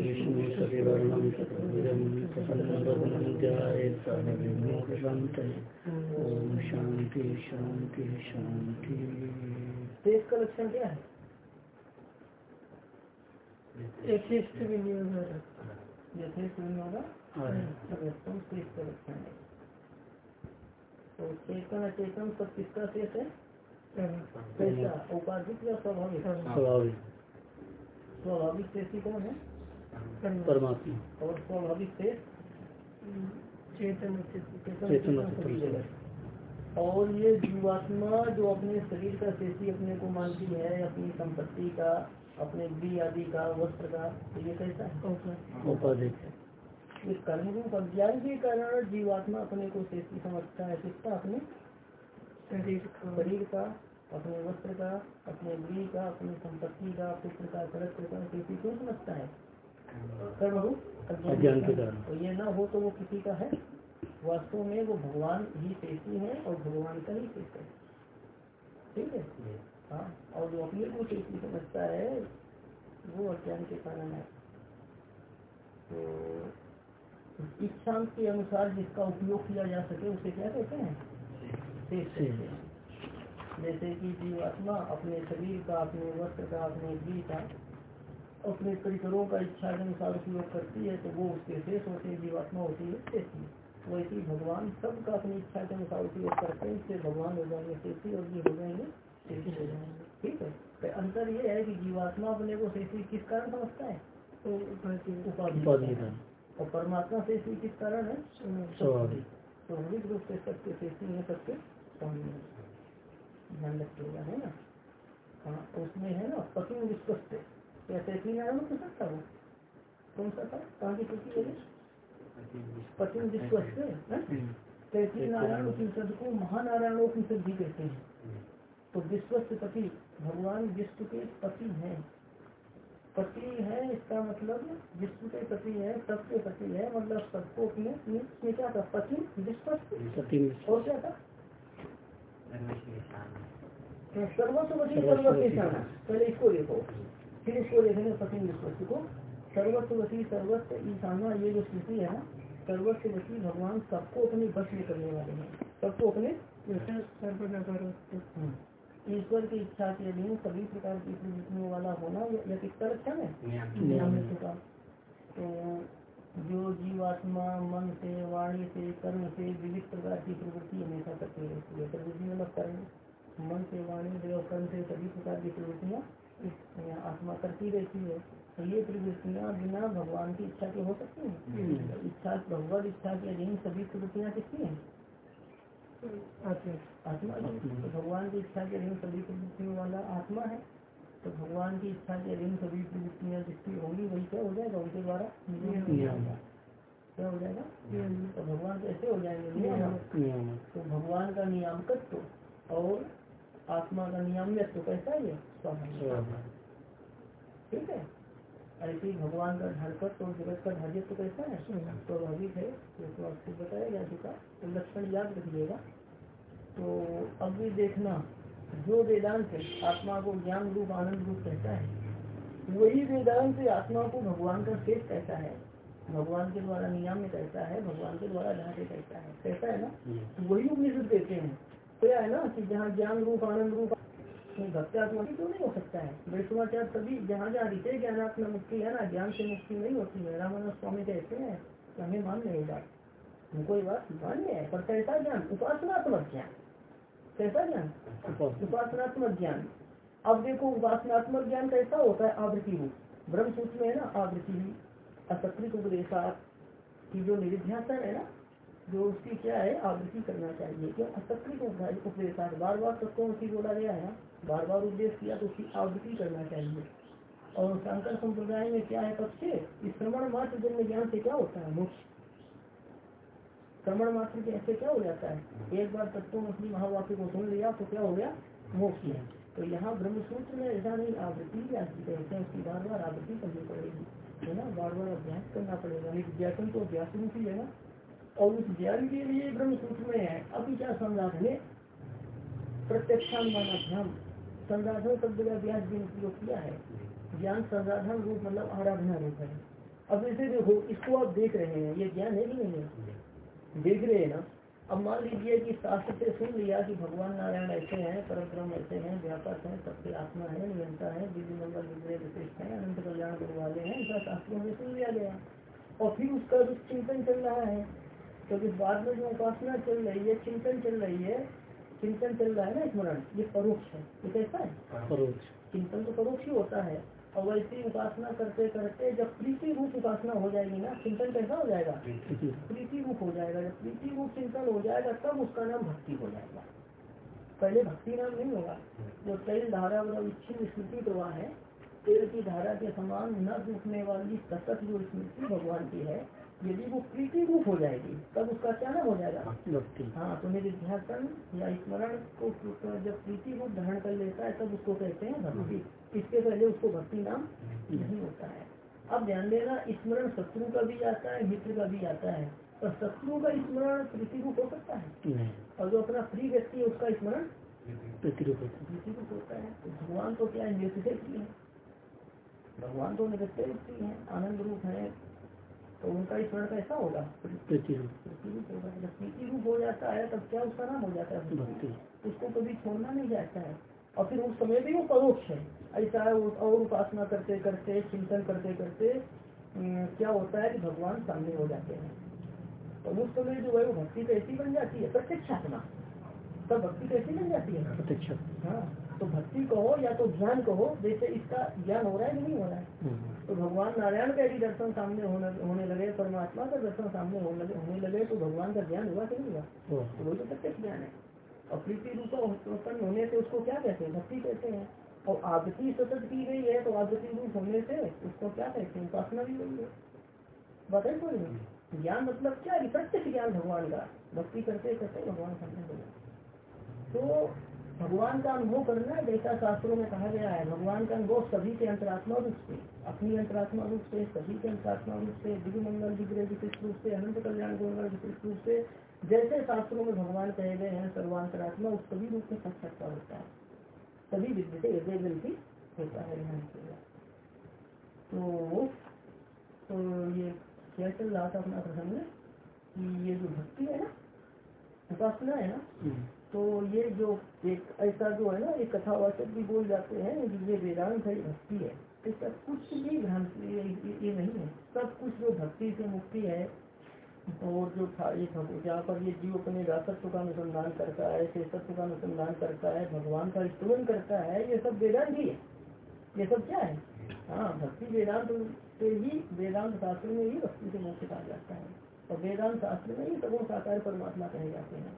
विष्णु सविवर्णं चतुर्भुजं प्रसन्नवदनं ॐ शान्ति शान्ति शान्ति देश का लक्षण क्या है। यथेष्ट विनियोग यथेष्ट विनियोग सर्वोत्तम शेष का लक्षण है। तो चेतन अचेतन सब किसका शेष है या स्वाभाविक। स्वाभाविक स्वाभाविक कौन है? परमात्मा। और स्वाभाविक चेतन चेतन और ये जीवात्मा जो अपने शरीर का शेषी अपने को मानती है अपनी संपत्ति का अपने गृह आदि का वस्त्र का तो ये कैसा है? ये कर्म रूप अज्ञान के कारण जीवात्मा अपने को शेषी समझता है किसका? अपने शरीर का। अपने वस्त्र का अपने गृह का अपनी संपत्ति का पुत्र का चरित्र का शेषी क्यों समझता है। अज्ञान के कारण। तो ये ना हो तो वो किसी का है। वास्तव में वो भगवान ही शेषी है और भगवान का ही शेष है। ठीक है? हाँ और जो अपने को शेषी समझता है वो अज्ञान के कारण है। तो इच्छा के अनुसार जिसका उपयोग किया जा सके उसे क्या कहते हैं? जैसे कि जीवात्मा अपने शरीर का अपने वस्त्र का अपने गृह का अपने परिकरों का इच्छा के अनुसार उपयोग करती है तो वो उसके शेष होते हैं जीवात्मा होती है शेषी वैसे भगवान सबका अपनी इच्छा के अनुसार उपयोग करते हैं इससे भगवान हो जाएँगे शेषी और ये हो जाएँगे शेषी हो जाएँगे। ठीक है? तो अंतर ये है कि जीवात्मा अपने को शेषी किस कारण समझता है? तो उपाधि। उपाधि। और परमात्मा शेषी किस कारण है? स्वाभाविक। स्वाभाविक रूप से सबके शेषी है सबके है। ध्यान रखिएगा है ना? हाँ तो उसमें है ना पति विश्वस्त या तैतीय नारायण वो? कौन सा था? कहाँ की है पति विश्वस्त तैतीय नारायण उपनिषद को महानारायण उपनिषद भी कहते हैं। तो विश्वस्त पति भगवान विश्व के पति हैं। पति है इसका मतलब विश्व के पति है सबके पति है मतलब सबको अपने में क्या था? पति विश्वस्त? सती और क्या था? सर्वस्वती सर्वस्व ईशाना पहले इसको देखो। फिर इसको देखेंगे पति विश्वस्त को। सर्वस्वती सर्वस्व ईशाना ये जो स्थिति है ना सर्वस्वती भगवान सबको अपने बस में करने वाले हैं। सबको अपने ईश्वर की इच्छा के अधीन सभी प्रकार की प्रवृत्तियों वाला होना यह किसका लक्षण है? नियामित। का तो जो जीवात्मा मन से वाणी से कर्म से विविध प्रकार की प्रवृत्ति हमेशा करती रहती है। प्रवृत्ति मतलब कर्म। मन से वाणी से और कर्म से सभी प्रकार की प्रवृत्तियाँ आत्मा करती रहती है तो ये प्रवृत्तियाँ बिना भगवान की इच्छा के हो सकती हैं। इच्छा भगवत इच्छा के अधीन सभी प्रवृत्तियाँ किसकी हैं? आत्मा। तो भगवान की इच्छा के अधीन सभी प्रवृत्तियों वाला आत्मा है तो भगवान की इच्छा के अधीन सभी प्रवृत्तियाँ जिसकी होंगी वही क्या हो जाएगा? उनके द्वारा क्या हो जाएगा? तो भगवान कैसे हो जाएँगे? तो भगवान का नियामकत्व और आत्मा का नियाम्यत्व कैसा है? ठीक है? ऐसे ही भगवान का ढालकत्व और जगत का ढालित्व कैसा है? स्वाभाविक है। तो आपको बताया जा चुका तो लक्षण याद रखिएगा। तो अब भी देखना जो वेदांत आत्मा को ज्ञान रूप आनंद रूप कहता है वही वेदांत आत्मा को भगवान का शेष कहता है। भगवान के द्वारा नियम कहता है भगवान के द्वारा ढांचे कहता है। कैसा है ना? वही उपनिषद देते हैं। क्या है ना कि जहाँ ज्ञान रूप आनंद रूप भक्त्यात्मा क्यों नहीं हो सकता है। वैष्णवाचार सभी जहाँ जहाँ रीते ज्ञानात्मा मुक्ति है ना ज्ञान से मुक्ति नहीं होती है। रामानंद स्वामी कहते हैं तो हमें मान नहीं बात। हमको ये बात मान्य है पर कैसा ज्ञान? उपासनात्मक ज्ञान। कैसा ज्ञान? उपासनात्मक ज्ञान। अब देखो उपासनात्मक ज्ञान कैसा होता है? आवृत्ति रूप। ब्रह्म सूत्र में है ना आवृत्ति असकृत उपदेशात की जो निरिध्यासन है ना जो उसकी क्या है, आवृत्ति करना चाहिए। क्यों असकृत उपदेशात बार बार सबको उसी बोला गया है बार बार उपदेश किया तो उसकी आवृत्ति करना चाहिए। और शंकर संप्रदाय में क्या है पक्ष? श्रवण मात्र जन्म ज्ञान से क्या होता है? मोक्ष। श्रवण मात्र के ऐसे क्या हो जाता है? एक बार तत्व अपनी महावाक्य को सुन लिया तो क्या हो गया? मोक्ष है। तो यहाँ ब्रह्मसूत्र में ऐसा नहीं, आवृत्ति कहते हैं। उसकी बार बार आवृत्ति करनी पड़ेगी। है ना? बार बार अभ्यास करना पड़ेगा। विज्ञापन तो अभ्यास रूपी है ना। और उस ज्ञान के लिए ब्रह्म सूत्र में है। अभी क्या संसाधन है? प्रत्यक्षानुमानाभ्याम संसाधन शब्द का व्यास भी उपयोग किया है। ज्ञान संसाधन रूप मतलब आराधना रूप है। अब जैसे देखो, इसको आप देख रहे हैं। ये ज्ञान है कि नहीं है? देख रहे हैं ना? अब मान लीजिए कि शास्त्र से सुन लिया कि भगवान नारायण ऐसे हैं परम ब्रह्म ऐसे हैं, व्यापक हैं, सबके आत्मा है, निरंतर है, दिव्य मंगल विजय विशिष्ट है, अनंत कल्याण करने वाले हैं ऐसा शास्त्रों में सुन लिया गया। और फिर उसका चिंतन चल रहा है तो इस बाद में जो उपासना चल रही है चिंतन चल रही है चिंतन चल रहा है ना स्मरण ये परोक्ष है। ये कैसा है? परोक्ष। चिंतन तो परोक्ष ही होता है। और वैसे उपासना करते करते जब प्रीति रूप उपासना हो जाएगी ना चिंतन कैसा हो जाएगा? प्रीति रूप हो जाएगा। जब प्रीति रूप चिंतन हो जाएगा तब उसका नाम भक्ति हो जाएगा। पहले भक्ति नाम नहीं होगा। जो तेल धारा मतलब इच्छित स्मृति प्रवाह है तेल की धारा के समान न रुकने वाली सतत जो स्मृति भगवान की है यदि वो प्रीति रूप हो जाएगी तब उसका क्या नाम हो जाएगा? भक्ति हाँ तो निध्यासन या स्मरण को जब प्रीति रूप धारण कर लेता है तब उसको कहते हैं भक्ति। इसके पहले उसको भक्ति नाम नहीं होता है। अब ध्यान देना स्मरण शत्रु का भी आता है मित्र का भी आता है। पर शत्रु का स्मरण प्रीति रूप हो सकता है? और जो अपना प्रिय व्यक्ति है उसका स्मरण प्रतिरूप होता प्रीति रूप होता है। तो भगवान तो क्या है निर्देश है। भगवान तो निरस्य व्यक्ति है आनंद रूप है तो उनका स्मरण कैसा होगा? प्रीति रूप हो जाता है तब क्या उसका नाम हो जाता है? भक्ति। उसको कभी छोड़ना नहीं जाता है। और फिर उस समय भी वो परोक्ष है। ऐसा है और उपासना करते करते चिंतन करते करते क्या होता है कि भगवान सामने हो जाते हैं। तो उस समय जो है वो भक्ति कैसी बन जाती है प्रत्यक्षात्मा। तब भक्ति कैसी बन जाती है। प्रत्यक्ष। हाँ। तो भक्ति कहो या तो ज्ञान कहो जैसे इसका ज्ञान हो रहा है कि नहीं हो रहा है? हम्म, तो भगवान नारायण का यदि दर्शन सामने होने होने लगे परमात्मा का दर्शन सामने होने लगे होने लगे तो भगवान का ज्ञान हुआ कि नहीं हुआ? वो तो वही तो प्रत्यक्ष ज्ञान है। और प्रीति रूपा उत्पन्न होने से उसको क्या कहते हैं? भक्ति कहते हैं। और आगति सतत की गई है तो आगति रूप होने से उसको क्या कहते हैं? उपासना भी गई है। बताइए कोई नहीं। ज्ञान मतलब क्या? प्रत्यक्ष ज्ञान भगवान का। भक्ति करते करते भगवान सामने हो तो भगवान का अनुभव करना जैसा शास्त्रों में कहा गया है, भगवान का अनुभव सभी के अंतरात्मा रूप से, अपनी अंतरात्मा रूप से, सभी के अंतरात्मा रूप से दिव्य मंगल विग्रह विशिष्ट रूप से, अनंत कल्याण मंगल विशिष्ट रूप से, जैसे शास्त्रों में भगवान कहे गए हैं, सर्वांतरात्मा उस सभी रूप में साक्षात्कार होता है। सभी विद्य जल्दी होता है से तो तो ये क्या चल रहा था अपना प्रसंग कि ये जो भक्ति है ना उपासना है ना? हम्म, तो ये जो एक ऐसा जो है ना एक कथावाचक भी बोल जाते हैं ये वेदांत है भक्ति है। इसका कुछ भी भ्रांति ये, ये, ये नहीं है। सब कुछ जो भक्ति से मुक्ति है और जो था ये जहाँ पर ये जीव अपने दासत्व का अनुसंधान करता है शेषत्व का अनुसंधान करता है भगवान का स्तुवन करता है ये सब वेदांत ही है। ये सब क्या है? हाँ भक्ति वेदांत से ही वेदांत शास्त्र में ही भक्ति से मोक्ष कहा जाता है। और वेदांत शास्त्र में ही सगुण साकार परमात्मा कहे जाते हैं।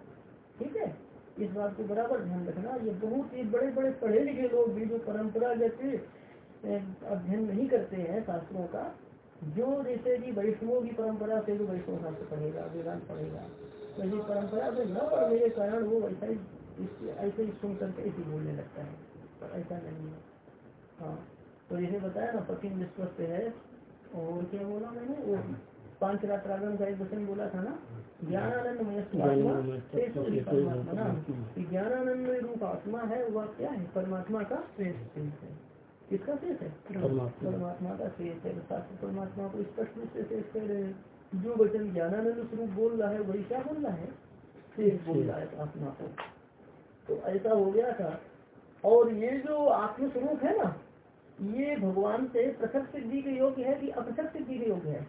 ठीक है? इस बात को बराबर ध्यान रखना, ये बहुत ही बड़े बड़े पढ़े लिखे लोग भी जो परंपरागत अध्ययन नहीं करते हैं शास्त्रों का, जो जैसे कि वैष्णवों की परंपरा से जो वैष्णव शास्त्र पढ़ेगा, वेदांत पढ़ेगा वैसे परंपरा से न पढ़ने के कारण वो वैसा ही ऐसे ही सुन करके ऐसे बोलने लगता है, पर ऐसा नहीं है। हाँ तो जैसे बताया ना पति विश्वस्त है, और क्या बोला मैंने? वो पाँच रात रात्रागम का एक वचन बोला था ना? ज्ञानानंद ज्ञानानंद रूप आत्मा है वह क्या है? परमात्मा का शेष है। किसका शेष है? परमात्मा। का शेष है। तो शास्त्र परमात्मा को स्पष्ट रूप से शेष कर रहे हैं। जो वचन ज्ञानानंद स्वरूप बोल रहा है वही क्या बोल रहा है? शेष बोल रहा है आत्मा को। तो ऐसा हो गया था। और ये जो आत्म स्वरूप है ना ये भगवान से पृथक सिद्धि के योग्य है कि अपृथक सिद्धि के योग्य है?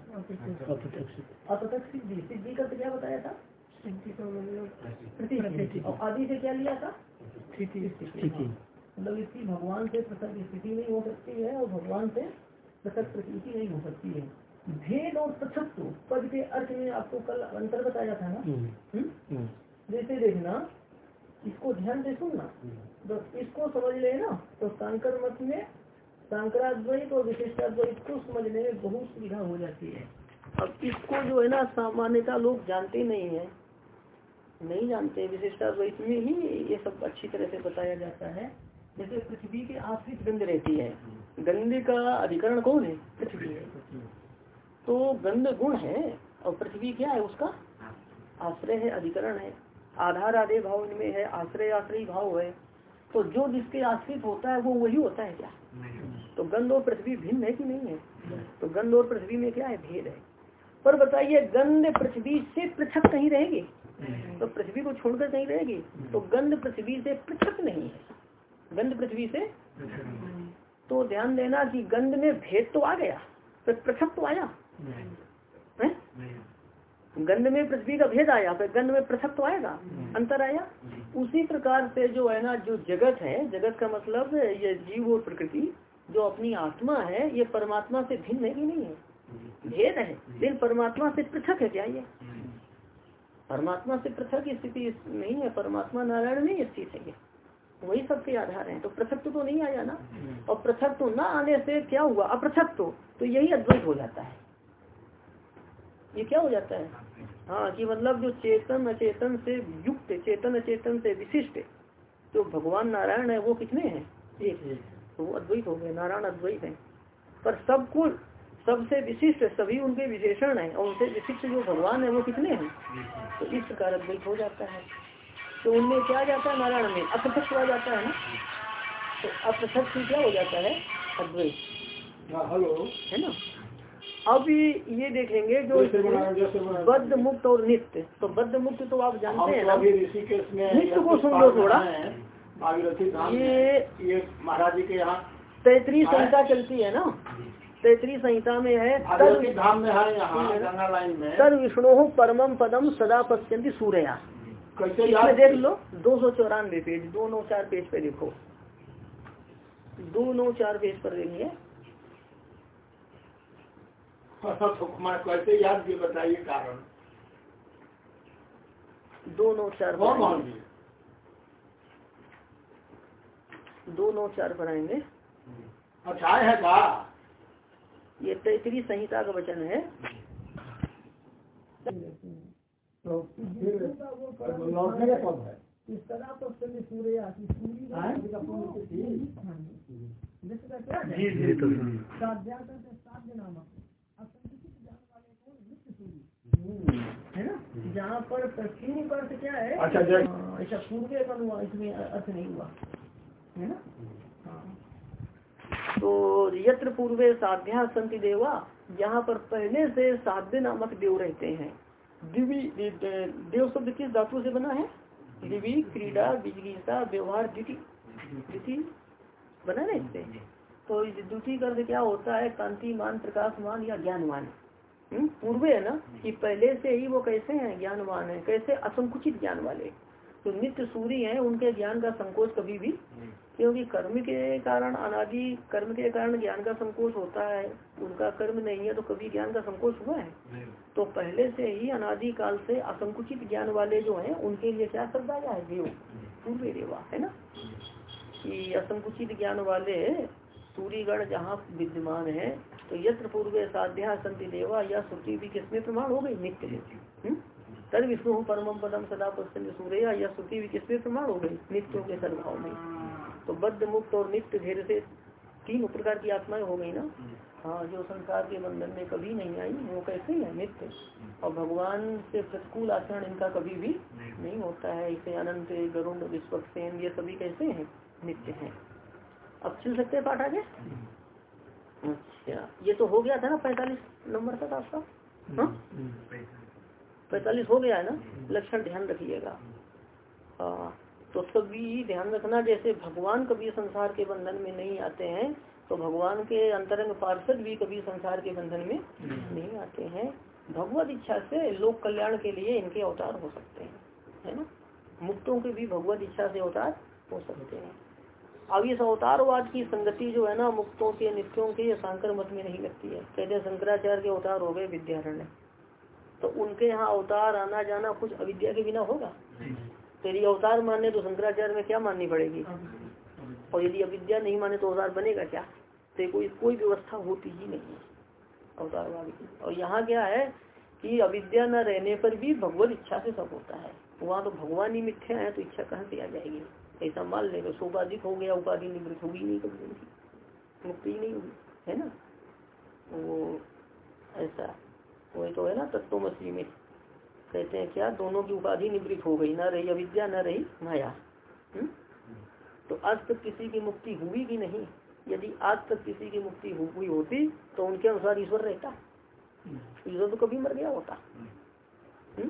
अपृथक सिद्धि। सिद्धि का तो क्या बताया था? मतलब और आदि से क्या लिया था? मतलब इसकी भगवान से पृथक स्थिति नहीं हो सकती है और भगवान से पृथक प्रतीति नहीं हो सकती है। भेद और पृथक पद के अर्थ में आपको कल अंतर बताया था ना? हम्म, हम्म? हम्म, जैसे देखना इसको ध्यान से सुनना। तो इसको समझ लेना तो शंकर मत में शंकराद्वैत और विशिष्टाद्वैत को समझने में बहुत सुविधा हो जाती है। अब इसको जो है ना सामान्यता लोग जानते नहीं है। नहीं जानते विशिष्टाद्वैत में ही ये सब अच्छी तरह से बताया जाता है। जैसे पृथ्वी के आश्रित गंध रहती है। गंध का अधिकरण कौन है? पृथ्वी। है तो गंध गुण है, और पृथ्वी क्या है उसका? आश्रय है, अधिकरण है। आधार आधे भाव इनमें है, आश्रय आश्रय भाव है। तो जो जिसके आश्रित होता है, वो वही होता है क्या? तो गंध और पृथ्वी भिन्न है कि नहीं है? तो गंध और पृथ्वी में क्या है? भेद है। पर बताइए, गंध पृथ्वी से पृथक कहीं रहेगी? तो पृथ्वी को छोड़कर कहीं रहेगी? तो गंध पृथ्वी से पृथक नहीं है। गंध पृथ्वी से? तो ध्यान देना कि गंध में भेद तो आ गया, पर पृथक तो आया। गंध में पृथ्वी का भेद आया फिर गंध में पृथक तो आएगा? अंतर आया? उसी प्रकार से जो है ना, जो जगत है, जगत का मतलब ये जीव और प्रकृति जो अपनी आत्मा है, ये परमात्मा से भिन्न है कि नहीं है। भेद है। लेकिन परमात्मा से पृथक है क्या ये? परमात्मा से पृथक स्थिति नहीं है। परमात्मा नारायण में स्थित है ये। वही सबके आधार है। तो पृथक तो नहीं आया ना? और पृथक तो ना आने से क्या हुआ? अपृथक तो। तो यही अद्वैत हो जाता है। ये क्या हो जाता है? हाँ कि मतलब जो चेतन, अचेतन से युक्त, चेतन, अचेतन से विशिष्ट, जो भगवान नारायण है, वो कितने हैं? एक तो वो अद्वैत हो गए नारायण अद्वैत है। पर सब कुल सबसे विशिष्ट सभी उनके विशेषण है और उनसे विशिष्ट जो भगवान है वो कितने हैं? तो इस प्रकार अद्वैत हो जाता है। तो उनमें क्या जाता है? नारायण में अपृथक आ जाता है ना? तो अपृथक से क्या हो जाता है? अद्वैत। हेलो है ना? अब ये देखेंगे जो बद्ध मुक्त और नित्य। तो बद्ध मुक्त तो आप जानते हैं ना? नित्य को सुन लो थोड़ा। ये ये महाराज जी के यहाँ तैतरी संहिता चलती है ना? तैतरी संहिता में है धाम में है यहाँ गंगा लाइन में। तर विष्णु परमम पदम सदा पश्यंती सूर्या। कैसे इसमें देख लो दो सौ चौरानवे पेज दो नौ चार पेज पे देखो दो नौ चार पेज पर देखिए तो कैसे याद ये बताइए कारण। दो नौ चार कौन पर मान आएँगे। जी दो नौ चार पर आएँगे अच्छा है का ये तैतरी संहिता का वचन है। लौटने का कब है? जी जी तो है। ना? जहाँ पर अर्थ क्या है? अच्छा, हाँ, ऐसा पूर्व का इसमें अर्थ नहीं हुआ। है ना? हाँ। तो यत्र पूर्वे साध्या संति देवा यहाँ पर पहले से साध्य नामक देव रहते हैं। दिवी देव शब्द किस धातु से बना है? दिवी क्रीड़ा बिजलीसा व्यवहार द्विति द्विति बना ना इससे? तो इस द्वितीय का क्या होता है? कांतिमान प्रकाशमान या ज्ञानमान हम्म, पूर्वे है ना? कि पहले से ही वो कैसे हैं? ज्ञानवान है। कैसे? असंकुचित ज्ञान वाले। तो नित्य सूर्य हैं उनके ज्ञान का संकोच कभी भी क्योंकि कर्म के कारण अनादि कर्म के कारण ज्ञान का संकोच होता है। उनका कर्म नहीं है तो कभी ज्ञान का संकोच हुआ है? तो पहले से ही अनादि काल से असंकुचित ज्ञान वाले जो हैं उनके लिए क्या शब्द आया है? देव। पूर्व देवा है ना? कि असंकुचित ज्ञान वाले सूर्यगढ़ जहाँ विद्यमान है तो यत्र पूर्व साध्या संति देवा या श्रुति भी किसमें प्रमाण हो गई? नित्य हम्म? तद विष्णु परम पदम सदा पश्चिम सूर्य या श्रुति भी किसमें प्रमाण हो गई? नित्यों के सद्भाव में। तो बद्ध मुक्त और नित्य धीरे से तीन प्रकार की आत्माएँ हो गई ना? हाँ जो संसार के बंधन में कभी नहीं आई वो कैसे है? नित्य। और भगवान से प्रतिकूल आचरण इनका कभी भी नहीं। होता है। इसे अनंत गरुण विश्वक्सेन ये सभी कैसे हैं? नित्य हैं। अब चल सकते हैं पाठ आगे? अच्छा ये तो हो गया था ना पैतालीस नंबर तक आपका? हाँ? पैतालीस। हो गया है ना? लक्षण ध्यान रखिएगा। हाँ। तो सभी ध्यान रखना जैसे भगवान कभी संसार के बंधन में नहीं आते हैं तो भगवान के अंतरंग पार्षद भी कभी संसार के बंधन में नहीं आते हैं। भगवत इच्छा से लोक कल्याण के लिए इनके अवतार हो सकते हैं है ना? मुक्तों के भी भगवत इच्छा से अवतार हो सकते हैं। अब इस अवतारवाद की संगति जो है ना मुक्तों के नित्यों के शंकर मत में नहीं लगती है। कहते शंकराचार्य के अवतार हो गए विद्यारण्य। तो उनके यहाँ अवतार आना जाना कुछ अविद्या के बिना होगा? तो यदि अवतार माने तो शंकराचार्य में क्या माननी पड़ेगी? और यदि अविद्या नहीं माने तो अवतार बनेगा क्या? तो कोई कोई व्यवस्था होती ही नहीं अवतारवाद की और यहाँ क्या है कि अविद्या न रहने पर भी भगवत इच्छा से सब होता है। वहाँ तो भगवान ही मिथ्या है तो इच्छा कहाँ से आ जाएगी? ऐसा मान ले तो सोपाधिक हो गया, उपाधि निवृत्त होगी नहीं कभी उनकी मुक्ति ही नहीं होगी, है ना? वो ऐसा वही तो है ना, तत्वमसी में। कहते हैं क्या? दोनों की उपाधि निवृत्त हो गई, ना रही अविद्या, न रही माया। हम्म? तो आज तक किसी की मुक्ति हुई कि नहीं। यदि आज तक किसी की मुक्ति हुई होती तो उनके अनुसार ईश्वर रहता। ईश्वर तो कभी मर गया होता। हम्म?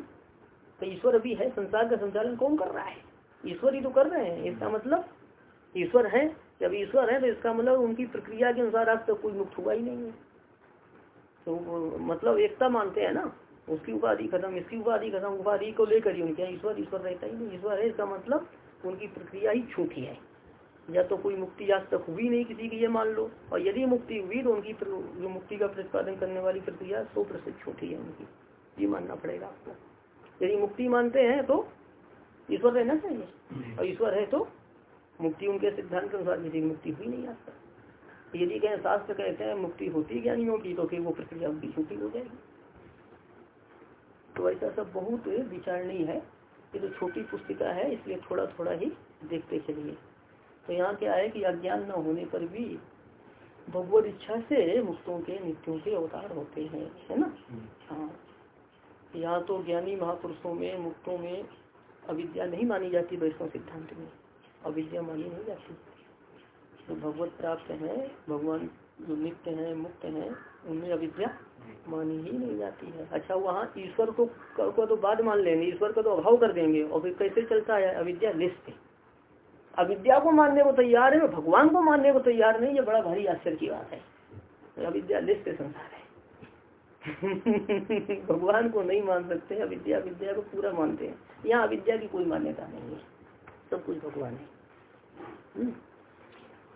तो ईश्वर अभी है, संसार का संचालन कौन कर रहा है? ईश्वर ही तो कर रहे हैं। इसका मतलब ईश्वर है, जब ईश्वर है तो इसका मतलब उनकी प्रक्रिया के अनुसार आज तक कोई मुक्त हुआ ही नहीं है। तो मतलब एकता मानते हैं ना? उसकी उपाधि खत्म, इसकी उपाधि खत्म, उपाधि को लेकर ही उनके ईश्वर ईश्वर रहता ही नहीं। ईश्वर है, इसका मतलब उनकी प्रक्रिया ही छूटी है। या तो कोई मुक्ति आज तक हुई नहीं किसी की, ये मान लो। और यदि मुक्ति हुई तो उनकी जो मुक्ति का प्रतिपादन करने वाली प्रक्रिया सौ प्रतिशत छोटी है उनकी। ये मानना पड़ेगा आपको। यदि मुक्ति मानते हैं तो ईश्वर रहना चाहिए। और ईश्वर है तो मुक्ति उनके सिद्धांत के अनुसार किसी मुक्ति हुई नहीं आज तक। यदि कहें, शास्त्र कहते हैं, मुक्ति होती ज्ञानियों की तो फिर वो प्रक्रिया उनकी छुट्टी हो जाएगी। तो ऐसा सब बहुत विचारणीय है। ये तो छोटी पुस्तिका है इसलिए थोड़ा थोड़ा ही देखते चलिए। तो यहाँ क्या है कि अज्ञान न होने पर भी भगवत इच्छा से मुक्तों के नित्यों के अवतार होते हैं है ना? हाँ। यहाँ तो ज्ञानी महापुरुषों में मुक्तों में अविद्या नहीं मानी जाती वैष्णव सिद्धांत में। अविद्या मानी नहीं जाती। जो तो भगवत प्राप्त है भगवान जो नित्य है मुक्त है उनमें अविद्या मानी ही नहीं जाती है। अच्छा वहाँ ईश्वर को को तो बाद मान लेंगे, ईश्वर का तो अभाव कर देंगे, और फिर कैसे चलता है? अविद्या लिस्ट अविद्या को मानने को तैयार है भगवान को मानने को तैयार नहीं, ये बड़ा भारी आश्चर्य की बात है। अविद्या लिस्ट संसार है भगवान को नहीं मान सकते, अविद्या विद्या को पूरा मानते हैं। यहाँ अविद्या की कोई मान्यता नहीं है। सब कुछ भगवान है। हम्म।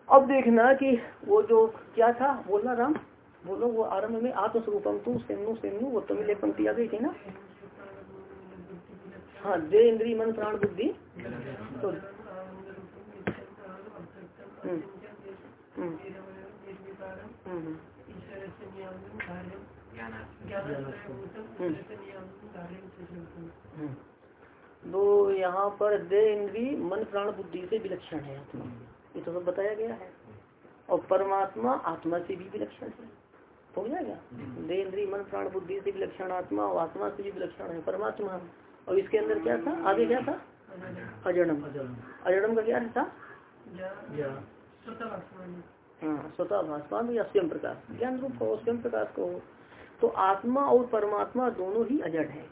अब देखना कि वो जो क्या था बोलना राम? बोलो वो आरंभ में आत्मस्वरूपम तू सेनु सेनु वो तमिल एक पंक्ति आ गई थी ना? हाँ दे इंद्री मन प्राण बुद्धि। तो हम्म, हम्म, तो यहाँ पर दे इंद्री मन प्राण बुद्धि से विलक्षण है आत्मा। ये तो सब बताया गया है। और परमात्मा आत्मा से भी विलक्षण है। हो जाएगा। दे इंद्री मन, प्राण, बुद्धि से विलक्षण आत्मा और आत्मा से भी विलक्षण है। परमात्मा। और इसके अंदर क्या था? आगे क्या था? अजड़म अजड़म का क्या था? हाँ स्वतः भाषमान या स्वयं प्रकाश। ज्ञान रूप हो स्वयं प्रकाश को तो आत्मा और परमात्मा दोनों ही अजड़ है।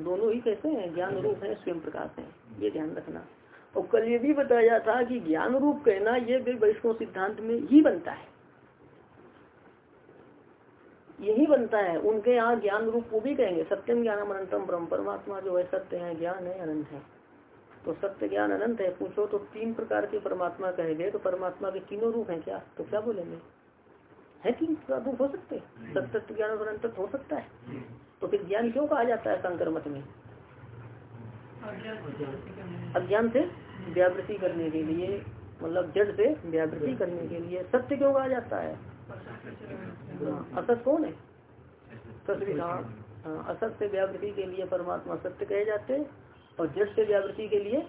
दोनों ही कैसे हैं? ज्ञान रूप है, स्वयं प्रकाश है। ये ध्यान रखना। और कल ये भी बताया था कि ज्ञान रूप कहना ये भी वैष्णव सिद्धांत में ही बनता है। यही बनता है। उनके यहाँ ज्ञान रूप वो भी कहेंगे सत्यम ज्ञान अनंतम ब्रह्म। परमात्मा जो है सत्य है ज्ञान है अनंत है। तो सत्य ज्ञान अनंत है पूछो तो तीन प्रकार के परमात्मा कहे गए तो परमात्मा के तीनों रूप है क्या? तो क्या बोलेंगे? है तीन रूप हो सकते? सत्य ज्ञान और अनंत हो सकता है? तो फिर ज्ञान क्यों कहा जाता है शंकर मत में? अज्ञान से व्यावृति करने के लिए मतलब जड़ से व्यावृति करने के लिए सत्य क्यों कहा जाता है? असत कौन है? हाँ असत से व्यावृति के लिए परमात्मा सत्य कहे जाते हैं और जड़ से व्यावृति के लिए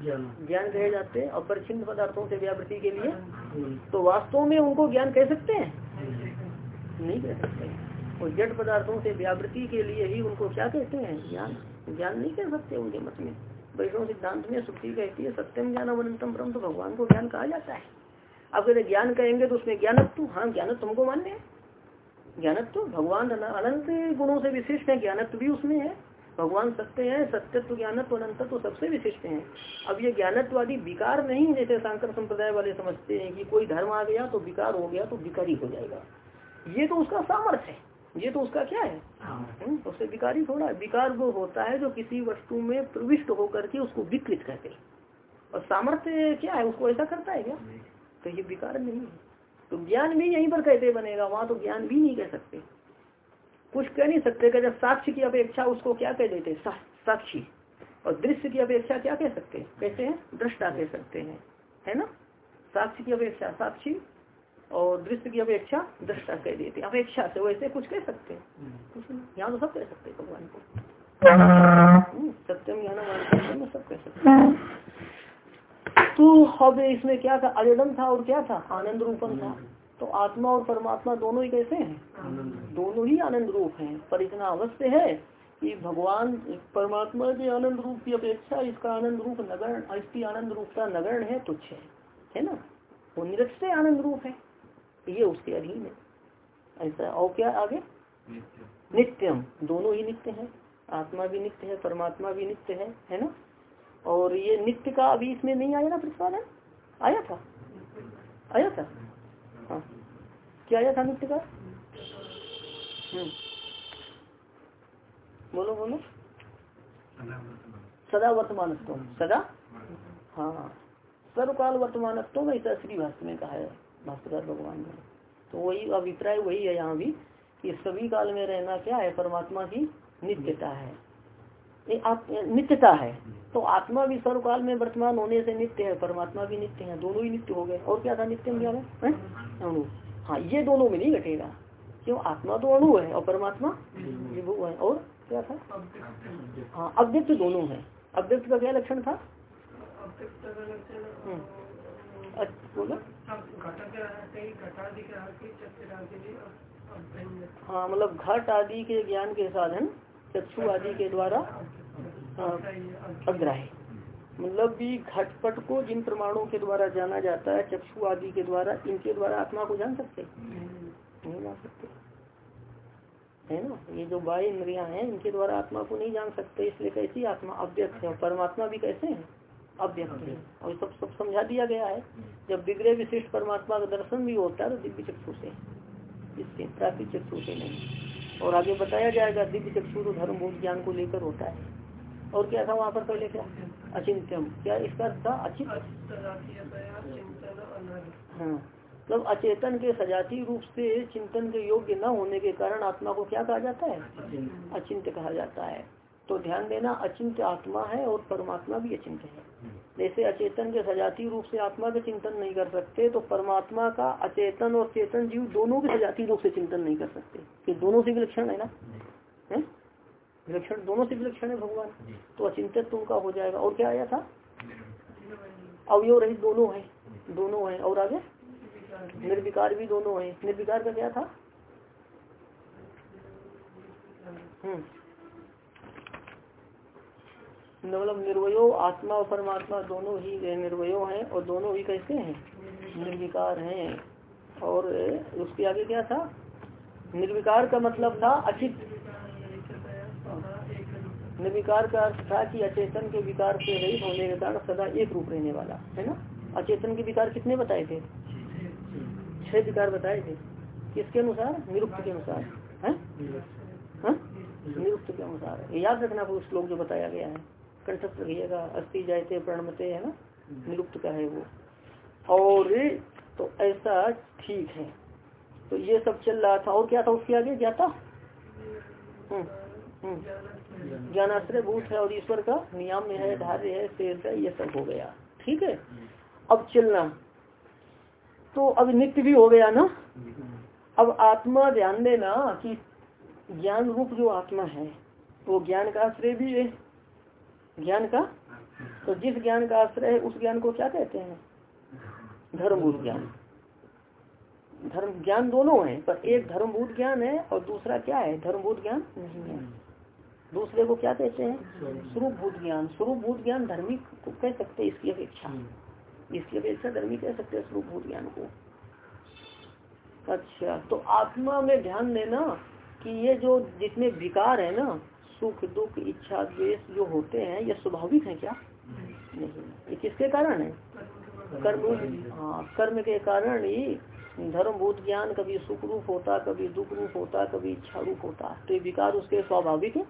ज्ञान। कहे जाते हैं और परिचिन पदार्थों से व्यावृति के लिए? तो वास्तव में उनको ज्ञान कह सकते हैं? नहीं कह सकते। और जड़ पदार्थों से व्यावृति के लिए ही उनको क्या कहते हैं? ज्ञान। ज्ञान नहीं कह सकते उनके मत में। वैष्णव सिद्धांत में श्रुति कहती है सत्यम ज्ञान अवनतम ब्रह्म तो भगवान को ज्ञान कहा जाता है। अब कहते ज्ञान कहेंगे तो उसमें ज्ञानत्व। हाँ ज्ञानत्व तुमको मान्य है। ज्ञानत्व भगवान अनंत गुणों से विशिष्ट है ज्ञानत्व भी उसमें है। भगवान सत्य है सत्यत्व ज्ञानत्व अनंत तो सबसे विशिष्ट है। अब ये ज्ञानत्वादी विकार नहीं जैसे शंकर संप्रदाय वाले समझते हैं कि कोई धर्म आ गया तो विकार हो गया तो विकारी हो जाएगा। ये तो उसका सामर्थ्य है। ये तो उसका क्या है? हाँ। हम्म, उससे विकारी थोड़ा विकार वो होता है जो किसी वस्तु में प्रविष्ट होकर के उसको विकृत करते और सामर्थ्य क्या है? उसको ऐसा करता है क्या? तो ये विकार नहीं है। तो ज्ञान भी यहीं पर कहते बनेगा? वहाँ तो ज्ञान भी नहीं कह सकते। कुछ कह नहीं सकते कि जब साक्ष्य की अपेक्षा उसको क्या कह देते साक्षी। और दृश्य की अपेक्षा क्या कह सकते कहते हैं? दृष्टा कह सकते हैं। है ना? साक्ष्य की अपेक्षा साक्षी और दृश्य की अपेक्षा दृष्टा कह देते अपेक्षा से वैसे कुछ कह सकते हैं। कुछ नहीं। यहाँ तो सब कह सकते भगवान को। हम्म, सत्यम ज्ञान सब कह सकते तो अब इसमें क्या था? अजडम था और क्या था? आनंद रूपम था। तो आत्मा और परमात्मा दोनों ही कैसे हैं? दोनों ही आनंद रूप हैं। पर इतना अवश्य है कि भगवान परमात्मा के आनंद रूप की अपेक्षा इसका आनंद रूप नगरण इसकी आनंद रूपता नगरण है तुच्छ है। है ना? वो निरक्षय आनंद रूप है। ये उसके अधीन है। ऐसा और क्या आगे? नित्यम। दोनों ही नित्य है। आत्मा भी नित्य है परमात्मा भी नित्य है। है ना? और ये नित्य का अभी इसमें नहीं आया ना प्रतिपादन आया था? आया था? हाँ। क्या आया था नित्य का? हम्म। बोलो बोलो। सदा वर्तमान सदा? हाँ सर्वकाल वर्तमान ऐसा श्री भाष्य में कहा है। भास्कर भगवान ने तो वही अभिप्राय वही है यहाँ भी कि सभी काल में रहना क्या है? परमात्मा की नित्यता है। नित्यता है। तो आत्मा भी सर्वकाल में वर्तमान होने से नित्य है, परमात्मा भी नित्य है, दोनों ही नित्य हो गए। और क्या था नित्य क्या है? अणु। हाँ ये दोनों में नहीं घटेगा। क्यों? आत्मा तो अणु है और परमात्मा विभु है। और क्या था? हाँ अव्यक्त दोनों है। अव्यक्त का क्या लक्षण था? हम्म। हाँ मतलब घट आदि के ज्ञान के साधन चक्षु आदि के द्वारा अग्राह्य। मतलब भी घटपट को जिन प्रमाणों के द्वारा जाना जाता है, चक्षु आदि के द्वारा, इनके द्वारा आत्मा को जान सकते नहीं जान सकते। है ना? ये जो बाह्य इंद्रिया हैं, इनके द्वारा आत्मा को नहीं जान सकते, इसलिए कैसी आत्मा? अव्यक्त है। परमात्मा भी कैसे है? अव्यक्त है। और सब सब समझा दिया गया है। जब विग्रह विशिष्ट परमात्मा का दर्शन भी होता है तो दिव्य चक्षु से। इसके प्राकृतिक चक्षु से नहीं। और आगे बताया जाएगा दिव्य चक्षु तो धर्म भूत ज्ञान को लेकर होता है। और क्या था वहाँ पर पहले क्या? अचिंत्यम। क्या इसका था? अचित? हाँ। मतलब अचेतन के सजाती रूप से चिंतन के योग्य न होने के कारण आत्मा को क्या कहा जाता है? अचिंत्य कहा जाता है। तो ध्यान देना अचिंत्य आत्मा है और परमात्मा भी अचिंत्य है। जैसे अचेतन के सजाती रूप से आत्मा का चिंतन नहीं कर सकते तो परमात्मा का अचेतन और चेतन जीव दोनों के सजाती रूप से चिंतन नहीं कर सकते। कि दोनों से विलक्षण है ना? है? विलक्षण दोनों से विलक्षण है भगवान। तो अचिंतित उनका हो जाएगा। और क्या आया था? अवयव रहित दोनों है। दोनों है। और आगे? निर्विकार भी दोनों है। निर्विकार का क्या था? हम्म। मतलब निर्वयो आत्मा और परमात्मा दोनों ही निर्वयो हैं और दोनों ही कैसे हैं? निर्विकार हैं। और उसके आगे क्या था? निर्विकार का मतलब था अचित। निर्विकार का अर्थ था कि अचेतन के विकार से रहित होने के कारण सदा एक रूप रहने वाला है ना? अचेतन के विकार कितने बताए थे? छह विकार बताए थे। किसके अनुसार? निरुक्त के अनुसार। है? निरुक्त। के अनुसार। याद रखना वो श्लोक जो बताया गया है। कंठस्थ रहिएगा अस्थि जायते प्रणमते है ना? निरुक्त का है वो। और तो ऐसा ठीक है। तो ये सब चल रहा था। और क्या था उसके आगे? जाता हम्म हम्म। ज्ञानाश्रय भूत है और ईश्वर का। नियम है धार्य है शेष है ये सब हो गया। ठीक है? अब चलना। तो अब नित्य भी हो गया ना? अब आत्मा ध्यान देना कि ज्ञान रूप जो आत्मा है वो ज्ञान का आश्रय भी है। ज्ञान का? तो जिस ज्ञान का आश्रय है, उस ज्ञान को क्या कहते हैं? धर्मभूत ज्ञान। धर्म, ज्ञान दोनों है, पर एक धर्मभूत ज्ञान है और दूसरा क्या है? धर्मभूत ज्ञान नहीं है। दूसरे को क्या कहते हैं? स्वरूप भूत ज्ञान। स्वरूप भूत ज्ञान धर्मी को कह सकते हैं, इसकी अपेक्षा। इसकी अपेक्षा धर्मी कह सकते हैं, स्वरूप भूत ज्ञान को। अच्छा तो आत्मा में ध्यान देना कि ये जो जितने विकार है ना सुख दुख इच्छा द्वेष जो होते हैं ये स्वाभाविक है क्या? नहीं। ये किसके कारण है? कर्म हाँ कर्म के कारण ही धर्मभूत ज्ञान कभी सुख रूप होता कभी दुख रूप होता कभी इच्छा रूप होता। तो ये विकार उसके स्वाभाविक है?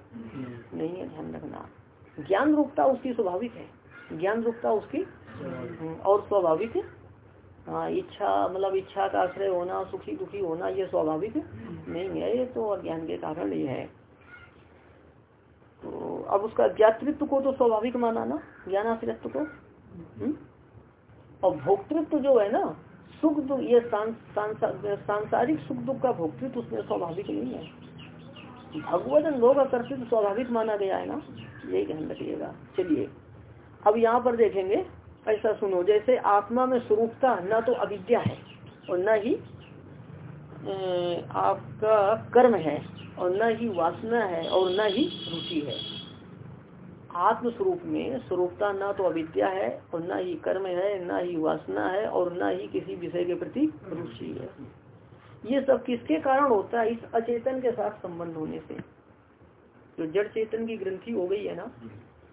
नहीं है ध्यान रखना। ज्ञान रूपता उसकी स्वाभाविक है। ज्ञान रूपता उसकी और स्वाभाविक है। हाँ इच्छा मतलब इच्छा का आश्रय होना सुखी दुखी होना ये स्वाभाविक नहीं है ये तो अज्ञान के कारण ही है। तो अब उसका ज्ञातृत्व को तो स्वाभाविक माना ना ज्ञानाश्रित्व को? हम्म? और भोक्तृत्व जो है ना, सुख दुख, ये सांसारिक सुख दुख का भोक्तृत्व उसमें स्वाभाविक नहीं है। भगवत अनुभव का कर्तृत्व स्वाभाविक माना गया है ना, यही ध्यान रखिएगा। चलिए, अब यहाँ पर देखेंगे, ऐसा सुनो, जैसे आत्मा में स्वरूपता न तो अविद्या है, और न ही आपका कर्म है। और न ही वासना है और न ही रुचि है। आत्म स्वरूप में स्वरूपता न तो अविद्या है और न ही कर्म है, न ही वासना है और न ही किसी विषय के प्रति रुचि है। ये सब किसके कारण होता है? इस अचेतन के साथ संबंध होने से। जो जड़ चेतन की ग्रंथि हो गई है ना,